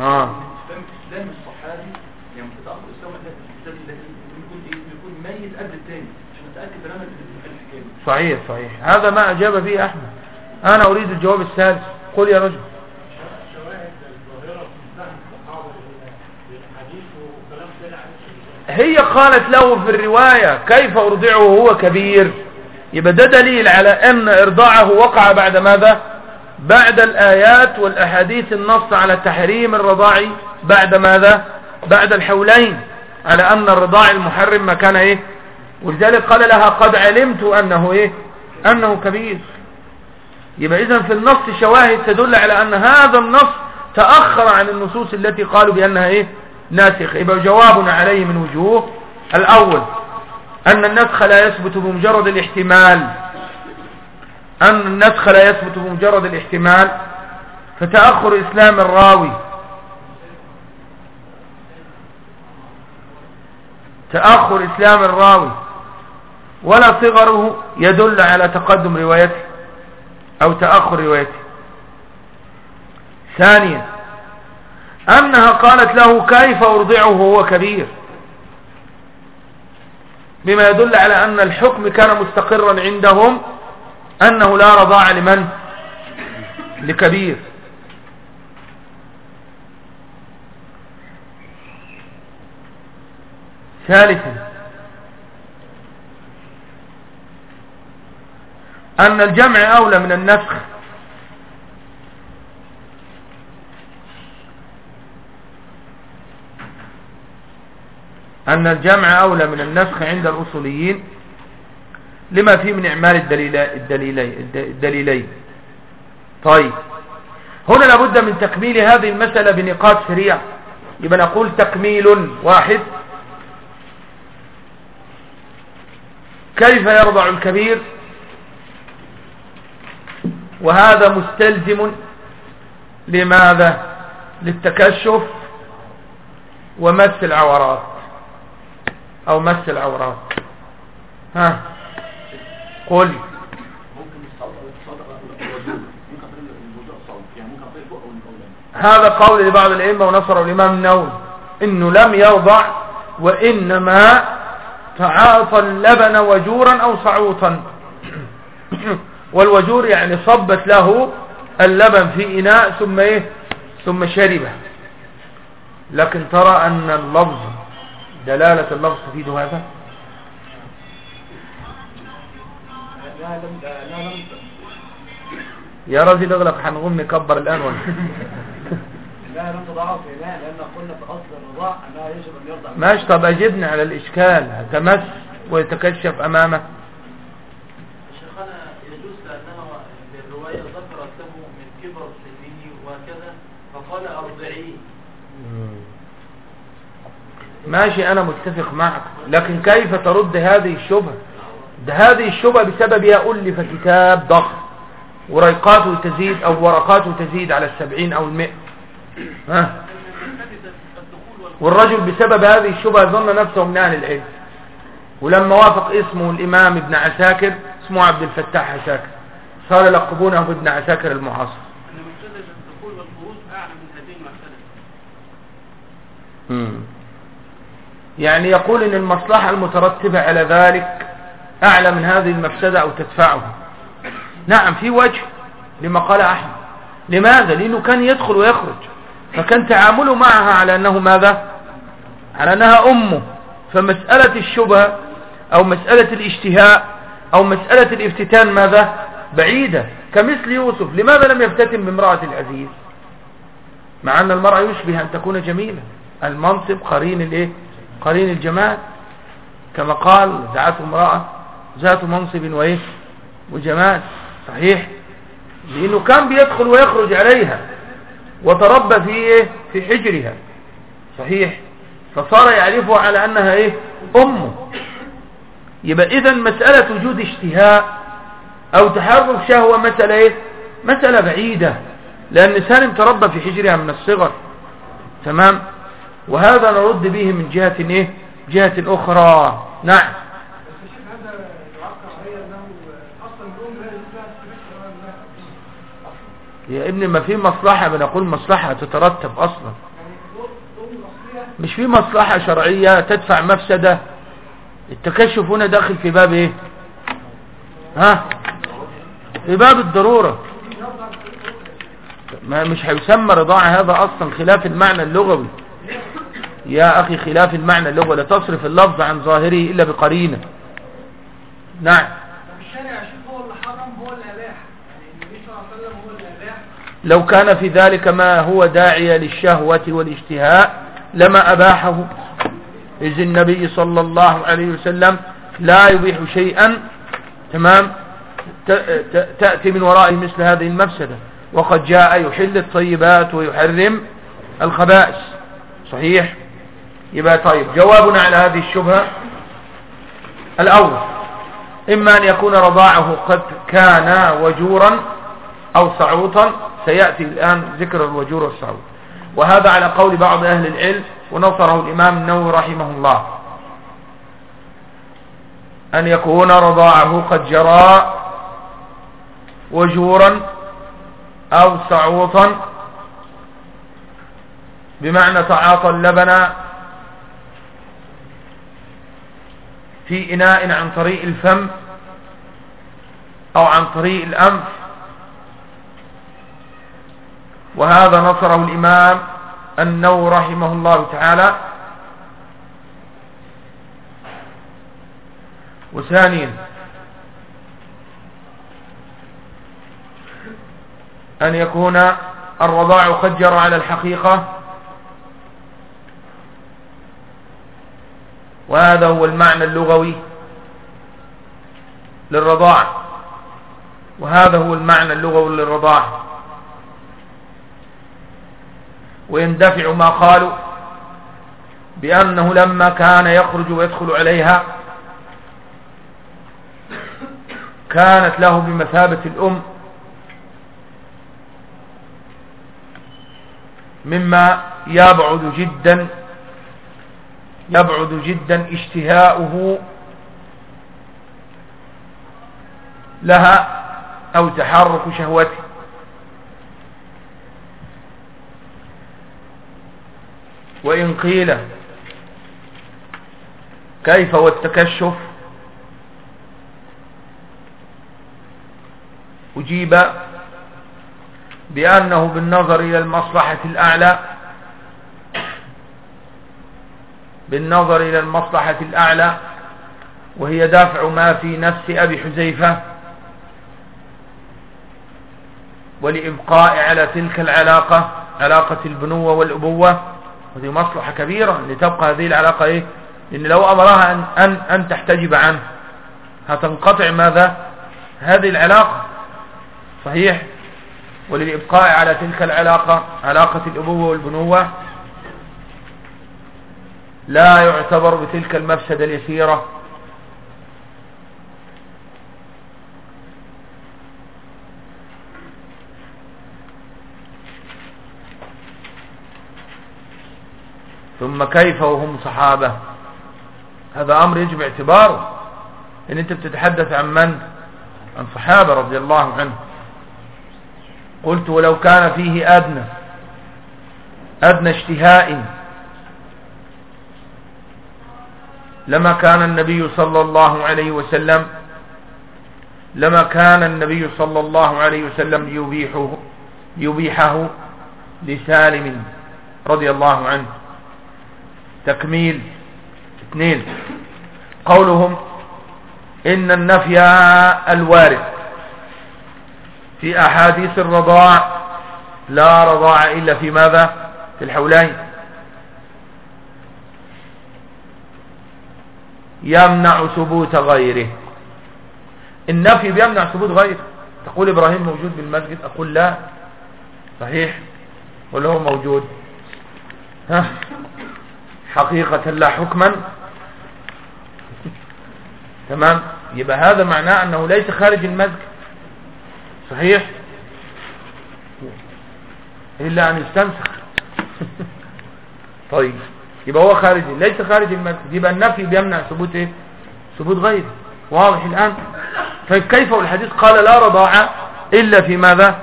آه اسلام اسلام الصحابي يعني بتتاخر اسلام الاسلام ده يكون إيه قبل الثاني عشان اتاكد ان صحيح صحيح. هذا ما أجاب به أحمد. أنا أريد الجواب الثالث قل يا رجل. هي قالت له في الرواية كيف أرضعه وهو كبير؟ يبقى ده دليل على أن إرضاعه وقع بعد ماذا؟ بعد الآيات والأحاديث النص على تحريم الرضاع بعد ماذا؟ بعد الحولين. على أن الرضاع المحرم ما كان إيه؟ ولذلك قال لها قد علمت أنه إيه؟ أنه كبير. يبقى إذن في النص شواهد تدل على أن هذا النص تأخر عن النصوص التي قالوا بأنها إيه؟ ناسخ يبقى جوابنا عليه من وجوه الأول أن النسخ لا يثبت بمجرد الاحتمال. أن النسخ لا يثبت بمجرد الاحتمال. فتأخر إسلام الراوي. تأخر إسلام الراوي. ولا صغره يدل على تقدم روايته أو تأخر روايته. ثانيا أنها قالت له كيف أرضعه وهو كبير؟ بما يدل على أن الحكم كان مستقرا عندهم أنه لا رضاع لمن؟ لكبير. ثالثا أن الجمع أولى من النسخ. أن الجمع أولى من النسخ عند الأصوليين. لما فيه من إعمال الدليلين, طيب. هنا لابد من تكميل هذه المسألة بنقاط سريعة. يبقى نقول تكميل واحد. كيف يرضع الكبير؟ وهذا مستلزم لماذا؟ للتكشف ومس العورات. أو مس العورات. ها؟ قل. هذا قول لبعض الأئمة ونصر الإمام النووي. إنه لم يرضع وإنما تعاطى اللبن وجورا أو صعوطا. والوجور يعني صبت له اللبن في إناء ثم إيه؟ ثم شربه. لكن ترى أن اللفظ دلالة اللفظ تفيد هذا؟ يا راجل اغلق هنقوم نكبر الآن ولا؟ لا لم تضعف هنا لأن قلنا في اصل الرضاع انها يجب ان يرضع ماشي طب أجبنا على الإشكال تمس ويتكشف أمامه شيخنا يجوز لانها في الروايه ذكرت له من كبر سنه وكذا فقال ارضعيه ماشي أنا متفق معك. لكن كيف ترد هذه الشبهة؟ ده هذه الشبهة بسببها ألف كتاب ضخم. وريقاته تزيد أو ورقاته تزيد على السبعين أو المئة. ها؟ والرجل بسبب هذه الشبهة ظن نفسه من أهل العلم. ولما وافق اسمه الإمام ابن عساكر اسمه عبد الفتاح عساكر صار يلقبونه بابن عساكر المعاصر. مفسده الدخول والخروج أعلى من هذه. يعني يقول إن المصلحة المترتبة على ذلك أعلى من هذه المفسدة أو تدفعها. نعم في وجه لما قال أحمد. لماذا؟ لأنه كان يدخل ويخرج. فكان تعامله معها على أنه ماذا؟ على أنها أمه. فمسألة الشبهة أو مسألة الاشتهاء أو مسألة الافتتان ماذا؟ بعيدة. كمثل يوسف لماذا لم يفتتن بامرأة العزيز؟ مع أن المرأة يشبه أن تكون جميلة. المنصب قرين الإيه؟ قرين الجمال كما قال دعته امرأة ذات منصب وإيه؟ وجمال صحيح؟ لأنه كان بيدخل ويخرج عليها وتربى في إيه؟ في حجرها صحيح؟ فصار يعرفها على أنها إيه؟ أمه. يبقى إذا مسألة وجود اشتهاء أو تحرك شهوة مسألة إيه؟ مسألة بعيدة لأن سالم تربى في حجرها من الصغر تمام؟ وهذا نرد به من جهة إيه؟ جهة أخرى. نعم. يا ابني ما في مصلحة بنقول مصلحة تترتب أصلا. مش في مصلحة شرعية تدفع مفسدة. التكشف هنا داخل في باب إيه؟ ها؟ في باب الضرورة. ما مش هيسمى رضاعة هذا أصلا خلاف المعنى اللغوي. يا أخي خلاف المعنى اللغوي لا تصرف اللفظ عن ظاهره إلا بقرينة. نعم. الشارع هو اللي حرم هو اللي أباح. يعني النبي صلى الله عليه وسلم هو اللي أباح. لو كان في ذلك ما هو داعي للشهوة والاشتهاء لما أباحه. إذ النبي صلى الله عليه وسلم لا يبيح شيئا تمام تأتي من ورائه مثل هذه المفسدة. وقد جاء يحل الطيبات ويحرم الخبائث. صحيح؟ يبقى طيب. جوابنا على هذه الشبهة الأول إما أن يكون رضاعه قد كان وجورا أو صعوطا سيأتي الآن ذكر الوجور والصعود وهذا على قول بعض أهل العلم ونصره الإمام النووي رحمه الله. أن يكون رضاعه قد جرى وجورا أو سعوطا بمعنى تعاطى اللبن في إناء عن طريق الفم أو عن طريق الأنف. وهذا نصره الإمام النو رحمه الله تعالى. وثانيا أن يكون الرضاع خجر على الحقيقة وهذا هو المعنى اللغوي للرضاع. وهذا هو المعنى اللغوي للرضاع. ويندفع ما قالوا بأنه لما كان يخرج ويدخل عليها كانت له بمثابة الأم مما يبعد جدا يبعد جدا اشتهاؤه لها أو تحرك شهوته. وإن قيل كيف والتكشف؟ أجيب بأنه بالنظر إلى المصلحة الأعلى بالنظر إلى المصلحة الأعلى وهي دافع ما في نفس أبي حزيفة ولإبقاء على تلك العلاقة علاقة البنوة والأبوة. وهذه مصلحة كبيرة لتبقى هذه العلاقة إيه؟ لأن لو أمرها أن, أن, أن تحتجب عنه. هتنقطع ماذا؟ هذه العلاقة. صحيح؟ وللإبقاء على تلك العلاقة علاقة الأبوة والبنوة. لا يعتبر بتلك المفسدة اليسيرة. ثم كيف وهم صحابة؟ هذا أمر يجب اعتباره. إن أنت بتتحدث عن من؟ عن صحابة رضي الله عنه قلت ولو كان فيه أدنى أدنى اشتهاء لما كان النبي صلى الله عليه وسلم لما كان النبي صلى الله عليه وسلم يبيحه يبيحه لسالم رضي الله عنه. تكميل. اثنين. قولهم إن النفي الوارد في أحاديث الرضاع لا رضاع إلا في ماذا؟ في الحولين. يمنع ثبوت غيره. النفي بيمنع ثبوت غيره. تقول إبراهيم موجود بالمسجد؟ أقول لا. صحيح. ولا هو موجود. ها. حقيقة لا حكما. تمام. يبقى هذا معناه أنه ليس خارج المسجد. صحيح. إلا أن يستنسخ طيب. يبقى هو خارج ليس خارج المسجد يبقى النفي بيمنع ثبوت إيه؟ ثبوت غيره. واضح الآن؟ طيب كيف والحديث قال لا رضاعة إلا في ماذا؟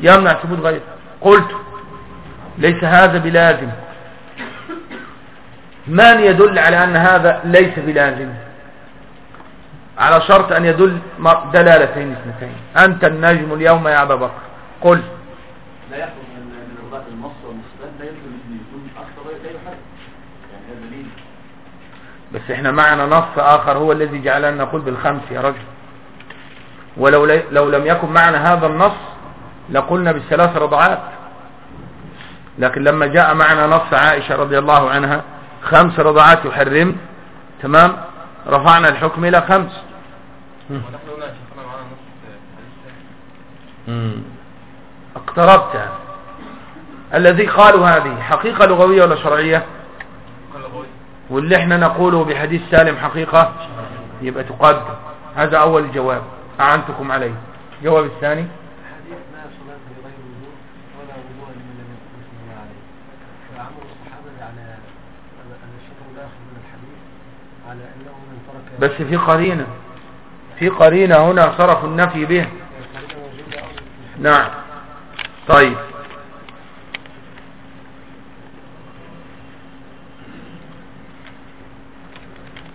يمنع ثبوت غيره. قلت ليس هذا بلازم. من يدل على أن هذا ليس بلازم؟ على شرط أن يدل دلالتين اثنتين. أنت النجم اليوم يا أبا بكر. قل. لا يحكم من من رضاعة النص والمصدر لا يمكن ان يكون أكثر غير حاجة يعني هذا دليل بس إحنا معنا نص آخر هو الذي جعلنا نقول بالخمس يا رجل. ولو لو لم يكن معنا هذا النص لقلنا بالثلاث رضعات. لكن لما جاء معنا نص عائشة رضي الله عنها خمس رضعات يحرم تمام؟ رفعنا الحكم إلى خمس. اقتربت. الذي قالوا هذه حقيقة لغوية ولا شرعية؟ واللي إحنا نقوله بحديث سالم حقيقة يبقى تقدم هذا أول جواب. أعنتكم عليه. الجواب الثاني. بس في قرينة. في قرينة هنا صرف النفي به. نعم. طيب.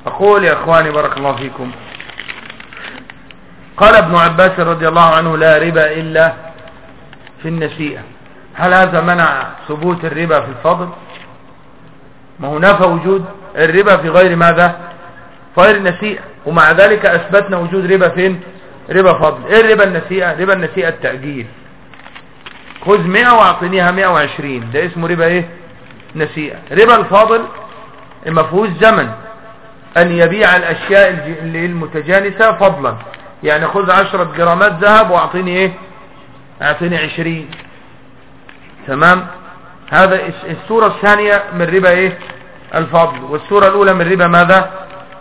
أقول يا إخواني بارك الله فيكم. قال ابن عباس رضي الله عنه لا ربا إلا في النسيئة. هل هذا منع ثبوت الربا في الفضل؟ ما هو نفى وجود الربا في غير ماذا؟ غير النسيئة. ومع ذلك أثبتنا وجود ربا فين؟ ربا فضل. إيه الربا النسيئة؟ ربا النسيئة التأجيل خذ 100 واعطينيها 120 ده اسمه ربا إيه؟ نسيئة. ربا الفاضل ما فيهوش زمن. أن يبيع اللي المتجانسة فضلا. يعني خذ 10 جرامات ذهب وأعطيني إيه؟ أعطيني 20 تمام؟ هذا الس- السورة الثانية من ربا إيه؟ الفضل. والسورة الأولى من ربا ماذا؟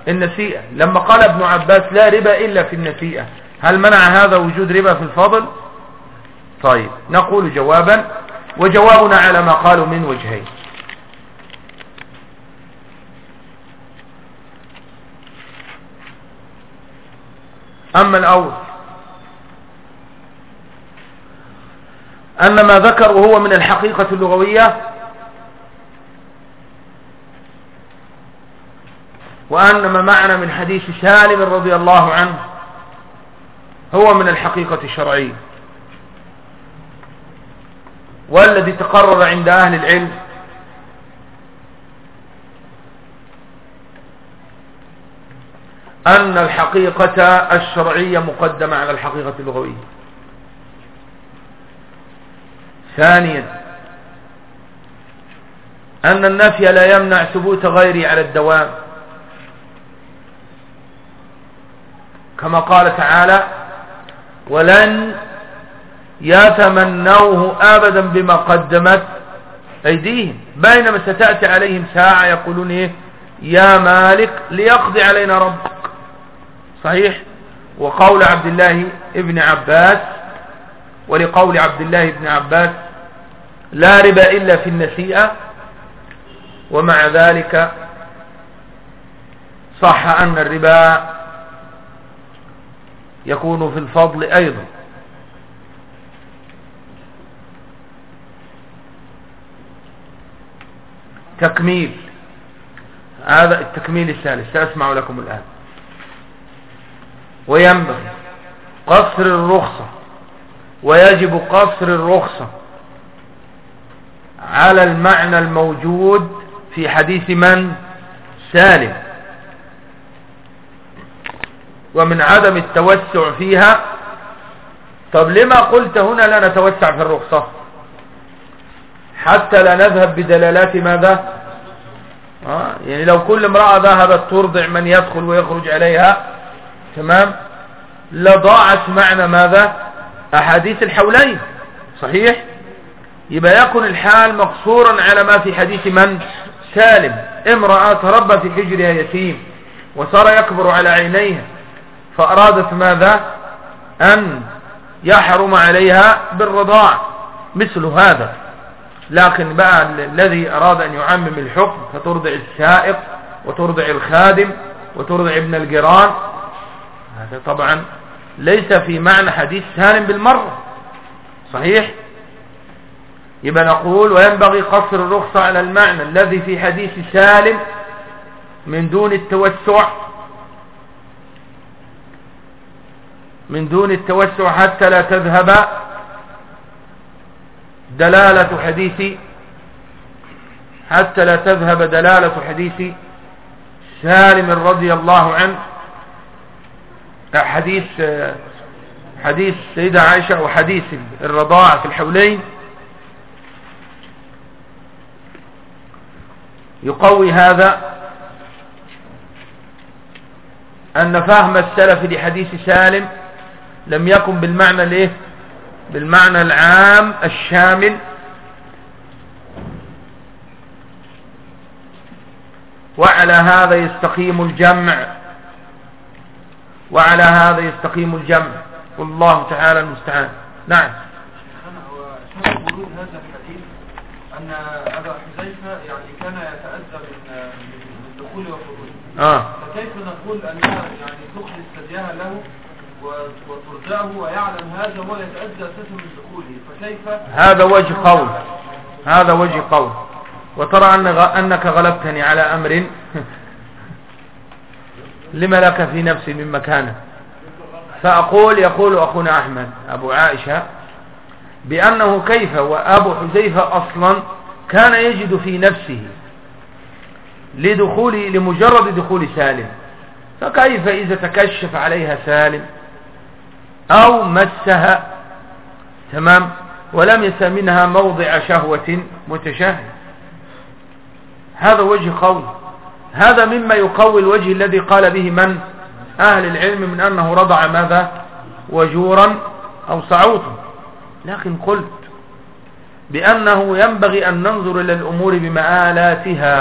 النسيئة. لما قال ابن عباس لا ربا إلا في النسيئة. هل منع هذا وجود ربا في الفضل؟ طيب. نقول جوابا. وجوابنا على ما قالوا من وجهين. أما الأول أن ما ذكر وهو من الحقيقة اللغوية وأن ما معنا من حديث سالم رضي الله عنه هو من الحقيقة الشرعية والذي تقرر عند أهل العلم. أن الحقيقة الشرعية مقدمة على الحقيقة اللغوية. ثانيا أن النفي لا يمنع ثبوت غيره على الدوام. كما قال تعالى ولن يتمنوه أبدا بما قدمت أيديهم. بينما ستأتي عليهم ساعة يقولون إيه؟ يا مالك ليقضي علينا ربك. صحيح وقول عبد الله ابن عباس ولقول عبد الله ابن عباس لا ربا إلا في النسيئة ومع ذلك صح أن الربا يكون في الفضل أيضا. تكميل هذا التكميل الثالث سأسمع لكم الآن. وينبغي قصر الرخصة ويجب قصر الرخصة على المعنى الموجود في حديث من؟ سالم. ومن عدم التوسع فيها طب لما قلت هنا لا نتوسع في الرخصة؟ حتى لا نذهب بدلالات ماذا؟ آه يعني لو كل امرأة ذهبت ترضع من يدخل ويخرج عليها تمام؟ لضاعت معنى ماذا؟ أحاديث الحولين. صحيح؟ يبقى يكون الحال مقصورا على ما في حديث من؟ سالم. امرأة تربى في حجرها يتيم وصار يكبر على عينيها فأرادت ماذا؟ أن يحرم عليها بالرضاع. مثل هذا. لكن بقى الذي أراد أن يعمم الحكم فترضع السائق وترضع الخادم وترضع ابن الجيران هذا طبعا ليس في معنى حديث سالم بالمرة. صحيح؟ يبقى نقول وينبغي قصر الرخصة على المعنى الذي في حديث سالم من دون التوسع من دون التوسع حتى لا تذهب دلالة حديث حتى لا تذهب دلالة حديث سالم رضي الله عنه. حديث حديث سيدة عائشة وحديث الرضاعة في الحولين يقوي هذا أن فهم السلف لحديث سالم لم يكن بالمعنى الإيه؟ بالمعنى العام الشامل. وعلى هذا يستقيم الجمع وعلى هذا يستقيم الجمع. والله تعالى المستعان. نعم. شيخنا هو سبب ورود هذا الحديث أن أبا حذيفة يعني كان يتأذى من من الدخول والخروج آه. فكيف نقول أنها يعني تخلي الثديها له وترجعه ويعلم هذا ولا يتأذى أساسا من دخوله؟ فكيف؟ هذا وجه قول. هذا وجه قول. وترى أن أنك غلبتني على أمر. لما لك في نفسي من مكانه. فأقول يقول أخونا أحمد أبو عائشة بأنه كيف وأبو حذيفة أصلا كان يجد في نفسه لدخول لمجرد دخول سالم. فكيف إذا تكشف عليها سالم؟ أو مسها؟ تمام. ولم يس منها موضع شهوة متشهد. هذا وجه قول. هذا مما يقوي الوجه الذي قال به من؟ أهل العلم من أنه رضع ماذا؟ وجورا أو صعوطا. لكن قلت بأنه ينبغي أن ننظر إلى الأمور بمآلاتها.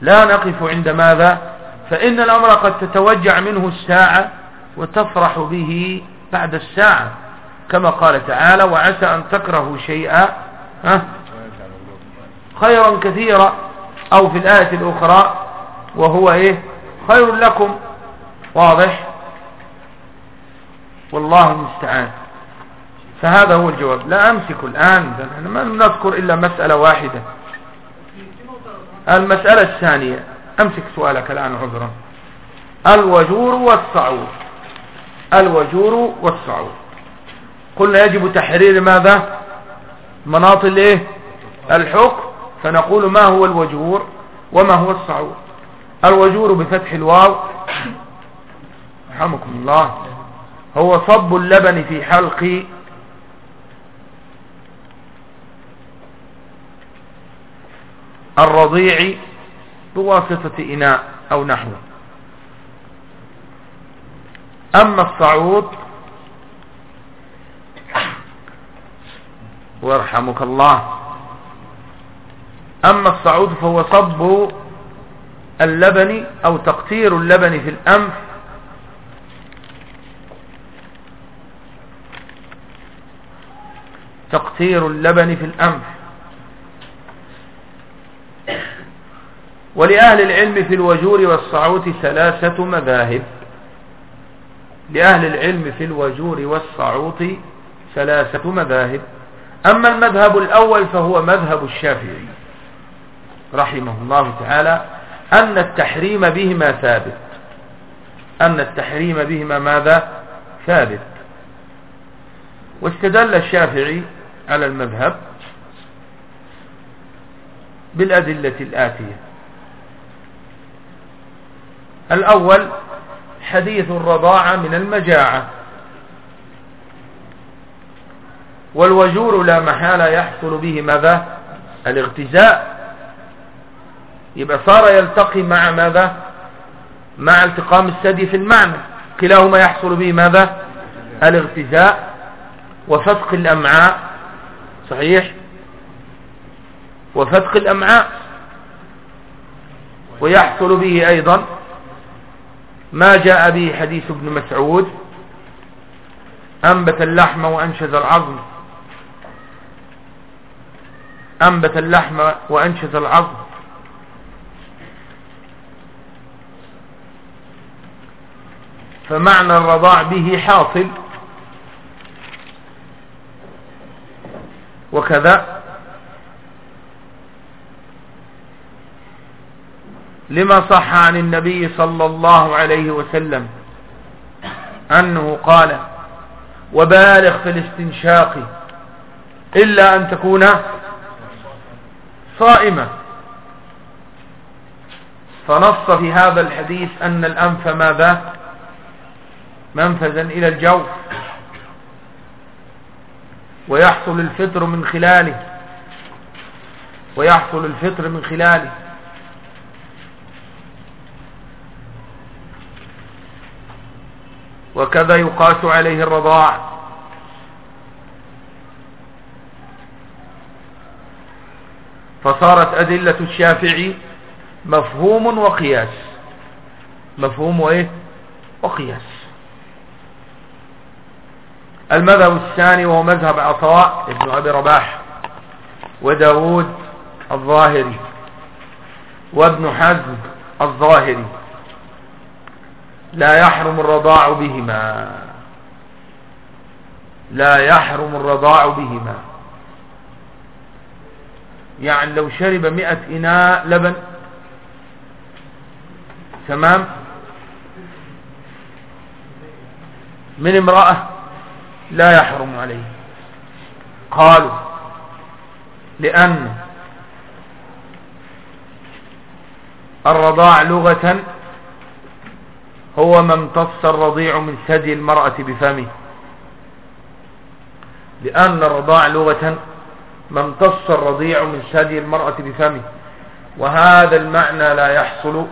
لا نقف عند ماذا؟ فإن الأمر قد تتوجع منه الساعة وتفرح به بعد الساعة. كما قال تعالى وعسى أن تكرهوا شيئا. خيرا كثيرا. أو في الآية الأخرى وهو إيه؟ خير لكم. واضح؟ والله المستعان. فهذا هو الجواب. لا أمسك الآن ده نحن ما نذكر إلا مسألة واحدة. المسألة الثانية. أمسك سؤالك الآن عذرا. الوجور والصعود الوجور والصعود قلنا يجب تحرير ماذا؟ مناط الإيه؟ الحكم. فنقول ما هو الوجور وما هو الصعود الوجور بفتح الواو. رحمكم الله. هو صب اللبن في حلق. الرضيع بواسطة إناء أو نحوه أما الصعود ويرحمك الله. أما الصعود فهو صب اللبن أو تقطير اللبن في الأنف. تقطير اللبن في الأنف. ولأهل العلم في الوجور والصعود ثلاثة مذاهب. لأهل العلم في الوجور والصعود ثلاثة مذاهب. أما المذهب الأول فهو مذهب الشافعي. رحمه الله تعالى أن التحريم بهما ثابت. أن التحريم بهما ماذا؟ ثابت. واستدل الشافعي على المذهب بالأدلة الآتية. الأول حديث الرضاعة من المجاعة. والوجور لا محالة يحصل به ماذا؟ الاغتزاء. يبقى صار يلتقي مع ماذا؟ مع التقام الثدي في المعنى. كلاهما يحصل به ماذا؟ الاغتزاء وفتق الأمعاء. صحيح؟ وفتق الأمعاء. ويحصل به أيضا ما جاء به حديث ابن مسعود. أنبت اللحم وأنشز العظم. أنبت اللحم وأنشز العظم. فمعنى الرضاع به حاصل. وكذا. لما صح عن النبي صلى الله عليه وسلم أنه قال وبالغ في الاستنشاق إلا أن تكون صائمة. فنص في هذا الحديث أن الأنف ماذا؟ منفذا إلى الجوف ويحصل الفطر من خلاله. ويحصل الفطر من خلاله. وكذا يقاس عليه الرضاع. فصارت أدلة الشافعي مفهوم وقياس. مفهوم وإيه وقياس. المذهب الثاني وهو مذهب عطاء ابن أبي رباح وداود الظاهري وابن حزم الظاهري. لا يحرم الرضاع بهما. لا يحرم الرضاع بهما. يعني لو شرب مئة إناء لبن. تمام؟ من امرأة لا يحرم عليه. قالوا لأن الرضاع لغة هو ما امتص الرضيع من ثدي المرأة بفمه. لأن الرضاع لغة ما امتص الرضيع من ثدي المرأة بفمه. وهذا المعنى لا يحصل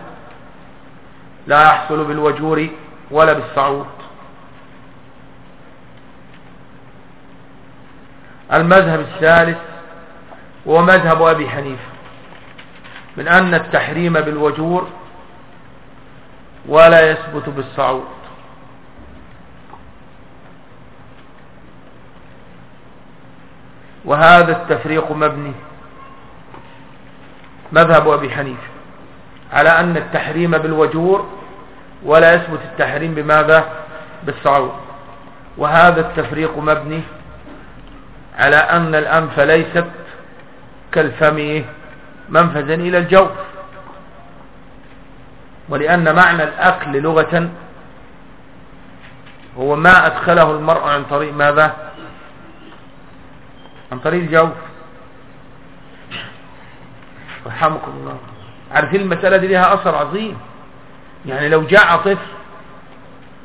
لا يحصل بالوجور ولا بالصعود. المذهب الثالث هو مذهب أبي حنيفة من أن التحريم بالوجور ولا يثبت بالصعود. وهذا التفريق مبني مذهب أبي حنيفة على أن التحريم بالوجور ولا يثبت التحريم بماذا؟ بالصعود. وهذا التفريق مبني على أن الأنف ليست كالفم منفذا إلى الجوف. ولأن معنى الأكل لغة هو ما أدخله المرء عن طريق ماذا؟ عن طريق الجوف. رحمكم الله. عارفين المسألة دي لها أثر عظيم. يعني لو جاء طفل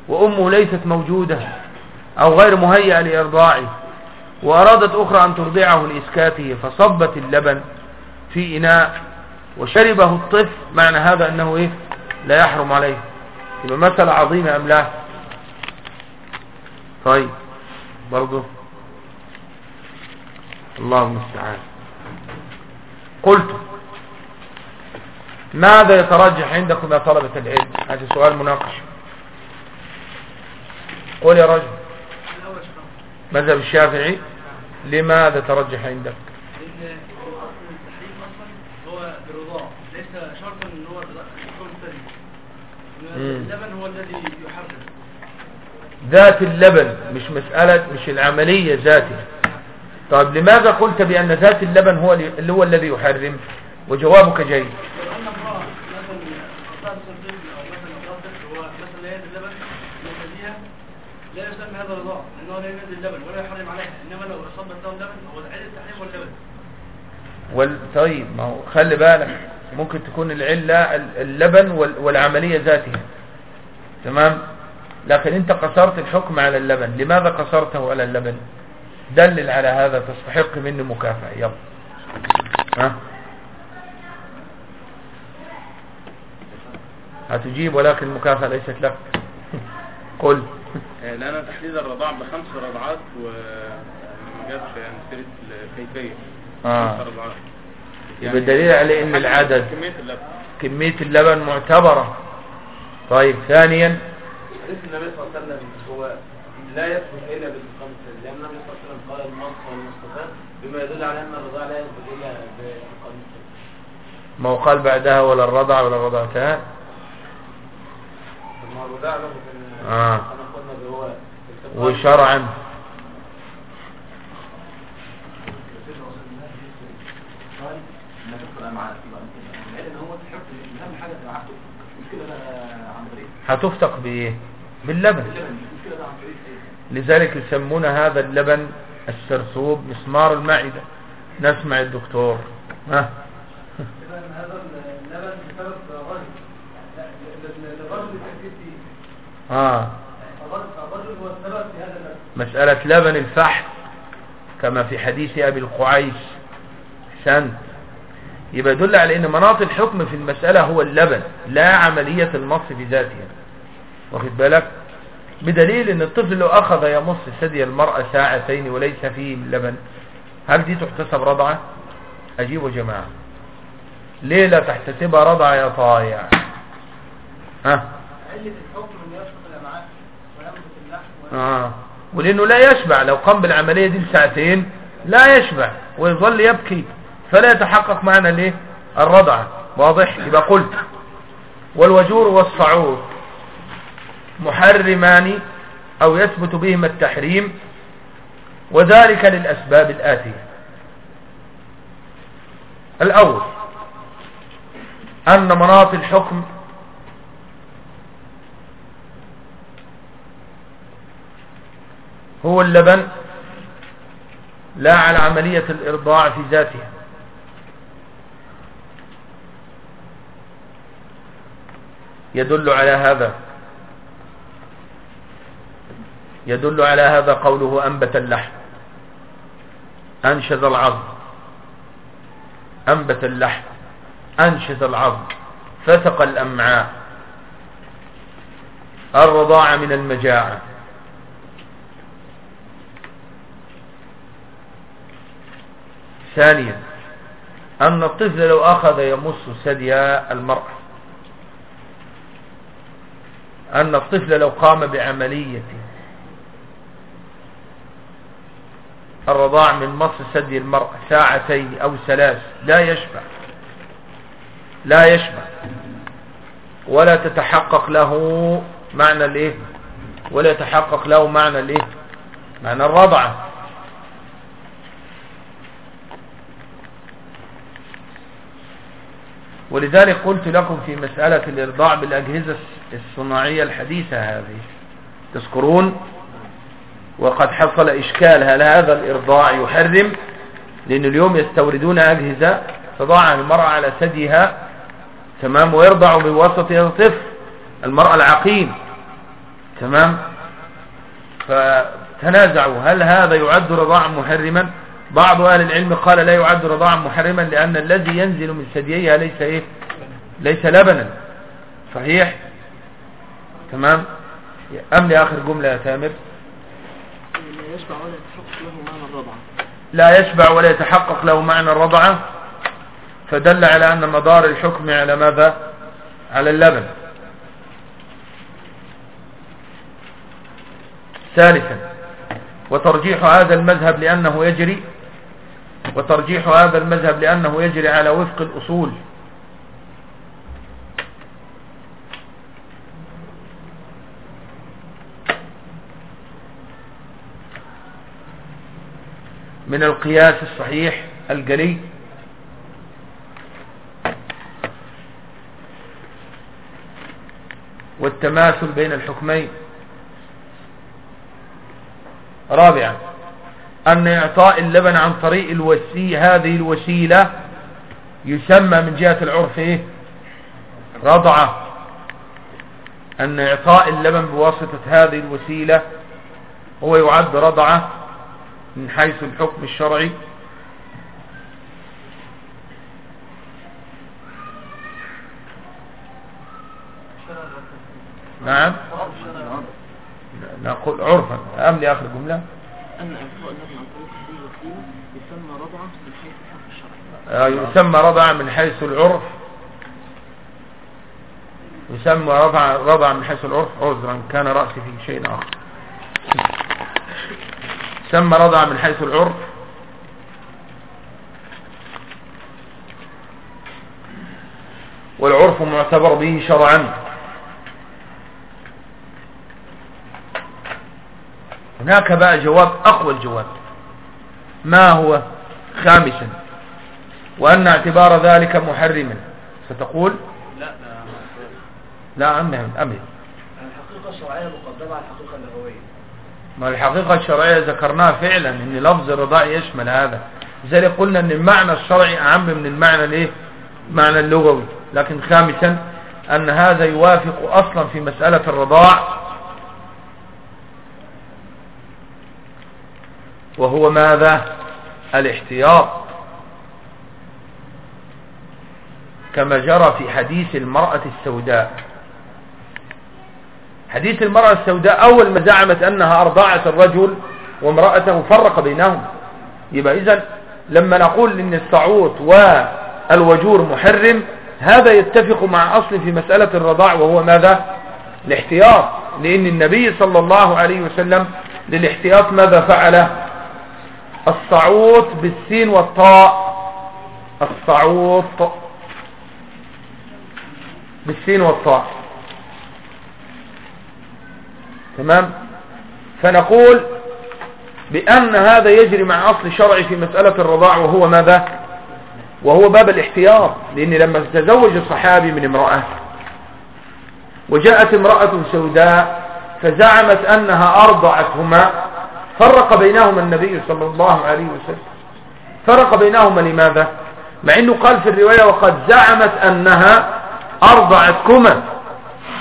وأمه ليست موجودة أو غير مهيئة لإرضاعه وأرادت أخرى أن ترضعه لإسكاته فصبت اللبن في إناء وشربه الطفل. معنى هذا أنه إيه؟ لا يحرم عليه. يبقى مسألة عظيمة أم لا؟ طيب برضو. الله المستعان. قلت ماذا يترجح عندكم يا طلبة العلم؟ هذا سؤال مناقش. قول يا رجل. مذهب الشافعي لماذا ترجح عندك. اللبن هو الذي يحرم. ذات اللبن مش مسألة مش العملية ذاتها. طيب لماذا قلت بأن ذات اللبن هو اللي هو الذي يحرم؟ وجوابك جيد لو ان امراه مثلا اصابت الطفل أو مثلا اصابت الطفل هو مثلا لا ينزل اللبن من ثديها لا يسمى هذا ولا يحرم إنما لو له اللبن هو عين التحريم واللبن. وال... طيب ما هو خلي بالك ممكن تكون العلة اللبن وال... والعملية ذاتها. تمام؟ لكن أنت قصرت الحكم على اللبن. لماذا قصرته على اللبن؟ دلل على هذا تستحق مني مكافأة. يلا. ها؟ هتجيب ولكن المكافأة ليست لك. قل لأن تحديد الرضاع بخمس رضعات وما جابش يعني سيرة الكيفية. آه. خمس رضعات. يبقى دليل على إن العدد. كمية اللبن. كمية اللبن معتبرة. طيب ثانيا. حديث النبي صلى الله عليه وسلم هو لا يثبت إلا بالخمس لأن النبي صلى الله عليه وسلم قال المص والمصطفى بما يدل على أن الرضاع لا يثبت إلا بالخمس. ما هو قال بعدها ولا الرضع ولا الرضعتان؟ الرضاع له آه. وشرعا. هتفتق بإيه؟ باللبن. لذلك يسمون هذا اللبن السرسوب مسمار المعدة. نسمع الدكتور. ها إذا هذا اللبن بسبب رجل لا، ل- ل- للرجل التأكيد فيه آه الرجل الرجل هو السبب في هذا اللبن مسألة لبن الفحم كما في حديث أبي القعيس سنت يبقى يدل على أن مناط الحكم في المسألة هو اللبن لا عملية المص في ذاتها. واخد بالك؟ بدليل أن الطفل لو أخذ يمص ثدي المرأة ساعتين وليس فيه لبن هل دي تحتسب رضعة؟ أجيبوا جماعة. ليه لا تحتسبها رضعة يا طايع؟ ها؟ علة الحكم أن يسقط الأمعاء وينبت اللحم آه. ولأنه لا يشبع. لو قام بالعملية دي لساعتين لا يشبع ويظل يبكي. فلا يتحقق معنا ليه؟ الرضعة واضح؟ يبقى قلت والوجور والصعود محرمان أو يثبت بهما التحريم وذلك للأسباب الآتية. الأول أن مناط الحكم هو اللبن لا على عملية الإرضاع في ذاتها يدل على هذا. يدل على هذا قوله أنبت اللحم. أنشز العظم. أنبت اللحم. أنشز العظم. فتق الأمعاء. الرضاع من المجاعة. ثانيا أن الطفل لو أخذ يمص ثدي المرأة. أن الطفل لو قام بعملية الرضاع من مص ثدي المرأة ساعتين أو ثلاث لا يشبع. لا يشبع. ولا تتحقق له معنى الإيه؟ ولا يتحقق له معنى الإيه؟ معنى الرضعة. ولذلك قلت لكم في مسألة الإرضاع بالأجهزة الصناعية الحديثة هذه. تذكرون؟ وقد حصل إشكال هل هذا الإرضاع يحرم؟ لأن اليوم يستوردون أجهزة تضعها المرأة على ثديها تمام؟ ويرضع بواسطة الطفل المرأة العقيم تمام؟ فتنازعوا هل هذا يعد رضاعا محرما؟ بعض أهل العلم قال لا يعد رضاعا محرما لأن الذي ينزل من ثدييها ليس إيه؟ ليس لبنا. صحيح؟ تمام؟ أم لآخر جملة يا تامر؟ لا يشبع ولا يتحقق له معنى الرضعة لا يشبع ولا يتحقق له معنى الرضعة فدل على أن مدار الحكم على ماذا؟ على اللبن. ثالثا وترجيح هذا المذهب لأنه يجري وترجيح هذا المذهب لأنه يجري على وفق الأصول. من القياس الصحيح الجلي. والتماثل بين الحكمين. رابعا. أن إعطاء اللبن عن طريق الوسي هذه الوسيلة يسمى من جهة العرف إيه؟ رضعة. أن إعطاء اللبن بواسطة هذه الوسيلة هو يعد رضعة من حيث الحكم الشرعي. نعم. نقول عرفا. أم لآخر جملة. أن إعطاء اللبن عن طريق هذه الوسيلة يسمى رضعا من حيث الحكم الشرعي آه، يسمى رضع من حيث العرف. يسمى رضع, رضع من حيث العرف عذرا كان رأسي في شيء آخر. يسمى رضع من حيث العرف. والعرف معتبر به شرعا. هناك بقى جواب أقوى الجواب. ما هو؟ خامسا. وأن اعتبار ذلك محرما ستقول؟ لا لا أمهم أمهم الحقيقة الشرعية مقدمة على الحقيقة اللغوية ما الحقيقة الشرعية ذكرناها فعلا إن لفظ الرضاع يشمل هذا. لذلك قلنا إن المعنى الشرعي أعم من المعنى الإيه؟ المعنى اللغوي. لكن خامسا أن هذا يوافق أصلا في مسألة الرضاع وهو ماذا؟ الاحتياط. كما جرى في حديث المرأة السوداء. حديث المرأة السوداء أول ما زعمت أنها أرضعت الرجل وامرأته فرق بينهم. يبقى إذا لما نقول إن الصعود والوجور محرم هذا يتفق مع أصل في مسألة الرضاع وهو ماذا؟ الاحتياط. لأن النبي صلى الله عليه وسلم للاحتياط ماذا فعل؟ الصعود بالسين والطاء. الصعود بالسين والطاء. تمام؟ فنقول بأن هذا يجري مع أصل شرعي في مسألة الرضاع وهو ماذا؟ وهو باب الاحتياط لأن لما تزوج الصحابي من امرأة وجاءت امرأة سوداء فزعمت أنها أرضعتهما فرق بينهما النبي صلى الله عليه وسلم. فرق بينهما لماذا؟ مع أنه قال في الرواية وقد زعمت أنها أرضعتكما.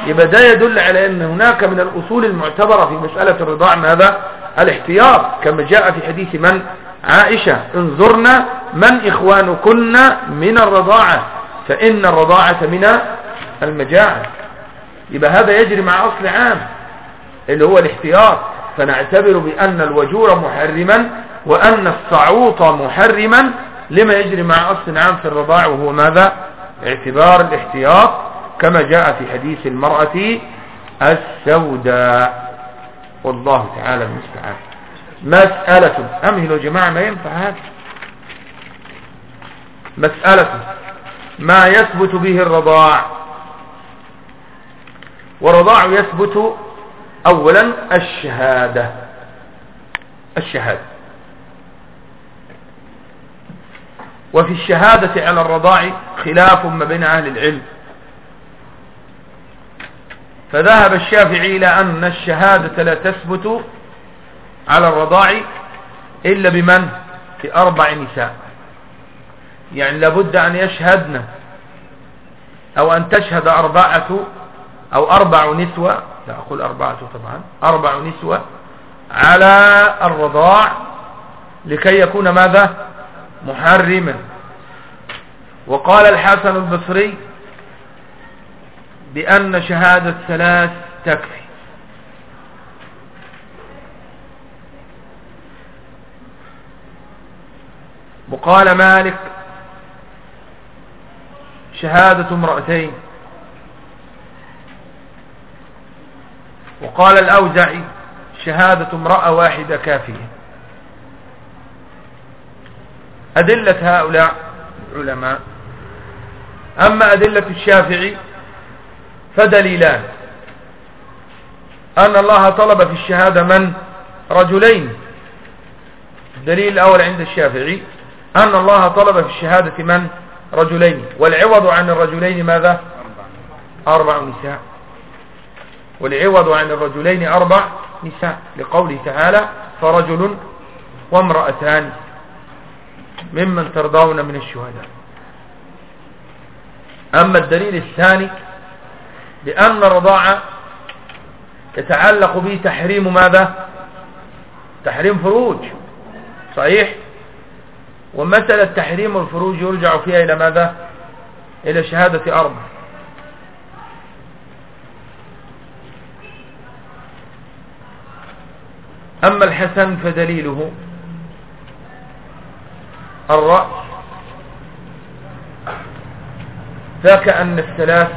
يبقى ده يدل على أن هناك من الأصول المعتبرة في مسألة الرضاع ماذا؟ الاحتياط. كما جاء في حديث من؟ عائشة. انظرنا من إخوانكن من الرضاعة. فإن الرضاعة من المجاعة. يبقى هذا يجري مع أصل عام. اللي هو الاحتياط. فنعتبر بأن الوجور محرما وأن الصعوط محرما لما يجري مع أصل عام في الرضاع وهو ماذا؟ اعتبار الاحتياط كما جاء في حديث المرأة السوداء. والله تعالى المستعان. مسألة. أمهلوا جماعة ما ينفع هذا؟ مسألة. ما يثبت به الرضاع. ورضاع يثبت أولا الشهادة. الشهادة. وفي الشهادة على الرضاع خلاف ما بين أهل العلم. فذهب الشافعي إلى أن الشهادة لا تثبت على الرضاع إلا بمن؟ في أربع نساء. يعني لابد أن يشهدن أو أن تشهد أربعة أو أربع نسوة لا أقول أربعة طبعا أربع نسوة على الرضاع لكي يكون ماذا؟ محرما. وقال الحسن البصري بأن شهادة ثلاث تكفي. وقال مالك شهادة امرأتين. وقال الأوزعي شهادة امرأة واحدة كافية. أدلة هؤلاء العلماء. أما أدلة الشافعي فدليلان. أن الله طلب في الشهادة من؟ رجلين. الدليل الأول عند الشافعي. أن الله طلب في الشهادة من؟ رجلين. والعوض عن الرجلين ماذا؟ أربع نساء. والعوض عن الرجلين أربع نساء. لقوله تعالى فرجل وامرأتان. ممن ترضون من الشهداء. أما الدليل الثاني لأن الرضاعة يتعلق به تحريم ماذا؟ تحريم فروج. صحيح؟ ومسألة تحريم الفروج يرجع فيها إلى ماذا؟ إلى شهادة أربع أما الحسن فدليله الرأس. ذاك أن الثلاث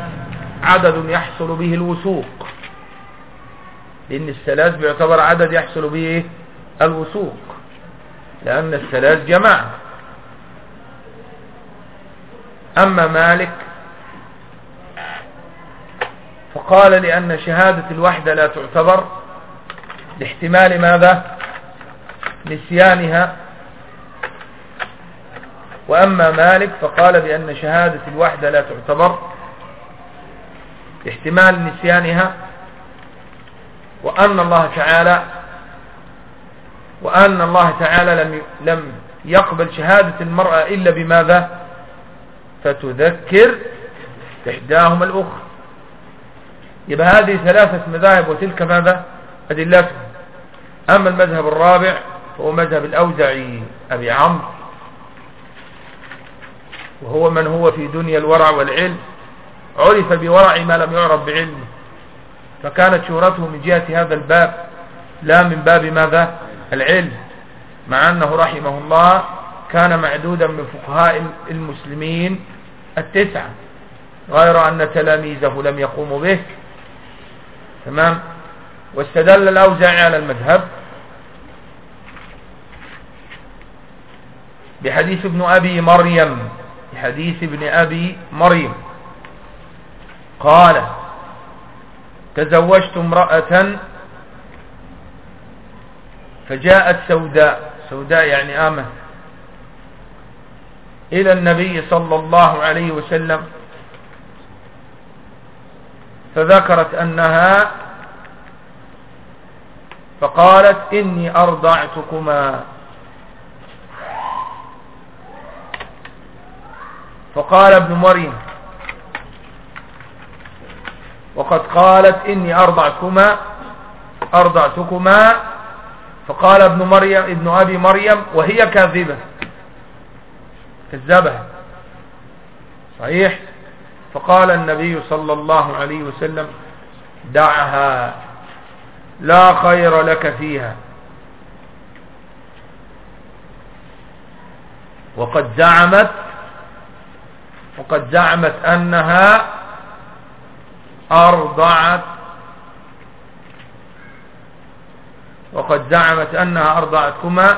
عدد يحصل به الوثوق. لأن الثلاث بيعتبر عدد يحصل به الوثوق. لأن الثلاث جماعة أما مالك فقال لأن شهادة الوحدة لا تعتبر لاحتمال ماذا؟ نسيانها. وأما مالك فقال بأن شهادة الوحدة لا تعتبر احتمال نسيانها وأن الله تعالى وأن الله تعالى لم لم يقبل شهادة المرأة إلا بماذا؟ فتذكر إحداهما الأخرى. يبقى هذه ثلاثة مذاهب وتلك ماذا؟ أدلتهم. أما المذهب الرابع هو مذهب الأوزعي أبي عمرو. وهو من هو في دنيا الورع والعلم. عرف بورع ما لم يعرف بعلمه. فكانت شهرته من جهة هذا الباب لا من باب ماذا؟ العلم. مع أنه رحمه الله كان معدودا من فقهاء المسلمين التسعة. غير أن تلاميذه لم يقوموا به. تمام؟ واستدل الأوزاعي على المذهب. بحديث ابن أبي مريم. بحديث ابن أبي مريم. قال تزوجت امرأة فجاءت سوداء. سوداء يعني آمة. إلى النبي صلى الله عليه وسلم. فذكرت أنها فقالت إني أرضعتكما. فقال ابن مريم وقد قالت إني أرضعكما أرضعتكما. فقال ابن مريم ابن أبي مريم وهي كاذبة. كذبها صحيح. فقال النبي صلى الله عليه وسلم دعها. لا خير لك فيها. وقد زعمت وقد زعمت أنها أرضعت وقد زعمت أنها أرضعتكما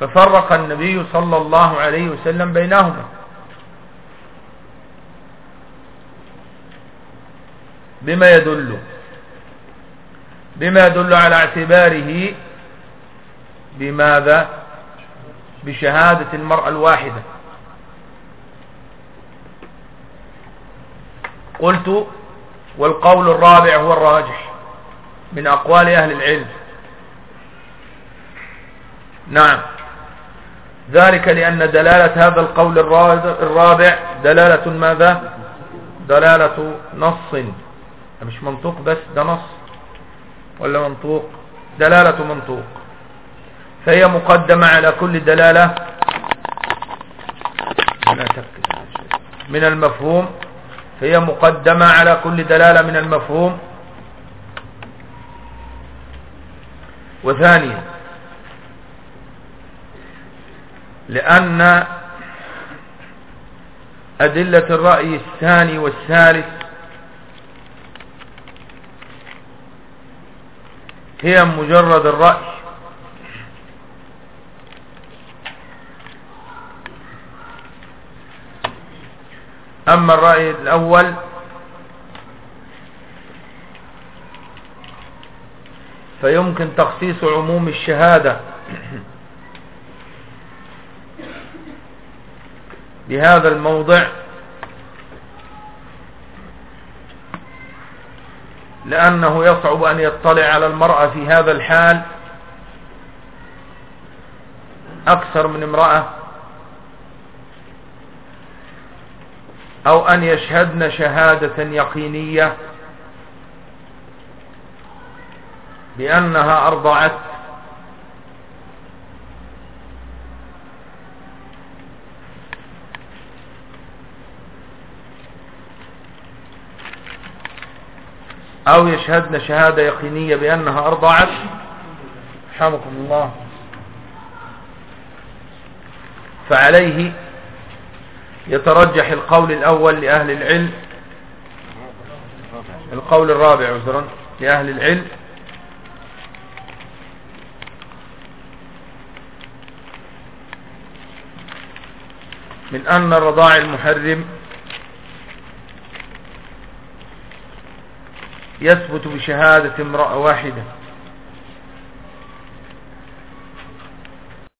ففرق النبي صلى الله عليه وسلم بينهما. بما يدل بما يدل على اعتباره بماذا؟ بشهادة المرأة الواحدة. قلت والقول الرابع هو الراجح من أقوال أهل العلم. نعم. ذلك لأن دلالة هذا القول الرابع دلالة ماذا؟ دلالة نص. مش منطوق بس ده نص. ولا منطوق؟ دلالة منطوق. فهي مقدمة على كل دلالة من المفهوم. فهي مقدمة على كل دلالة من المفهوم. وثانيا لأن أدلة الرأي الثاني والثالث هي مجرد الرأي. أما الرأي الأول فيمكن تخصيص عموم الشهادة. بهذا الموضع لأنه يصعب أن يطلع على المرأة في هذا الحال أكثر من امرأة. أو أن يشهدن شهادة يقينية بأنها أرضعت أو يشهدن شهادة يقينية بأنها أرضعت حمكم الله. فعليه يترجح القول الأول لأهل العلم. القول الرابع عذرا لأهل العلم. من أن الرضاع المحرم يثبت بشهادة امرأة واحدة.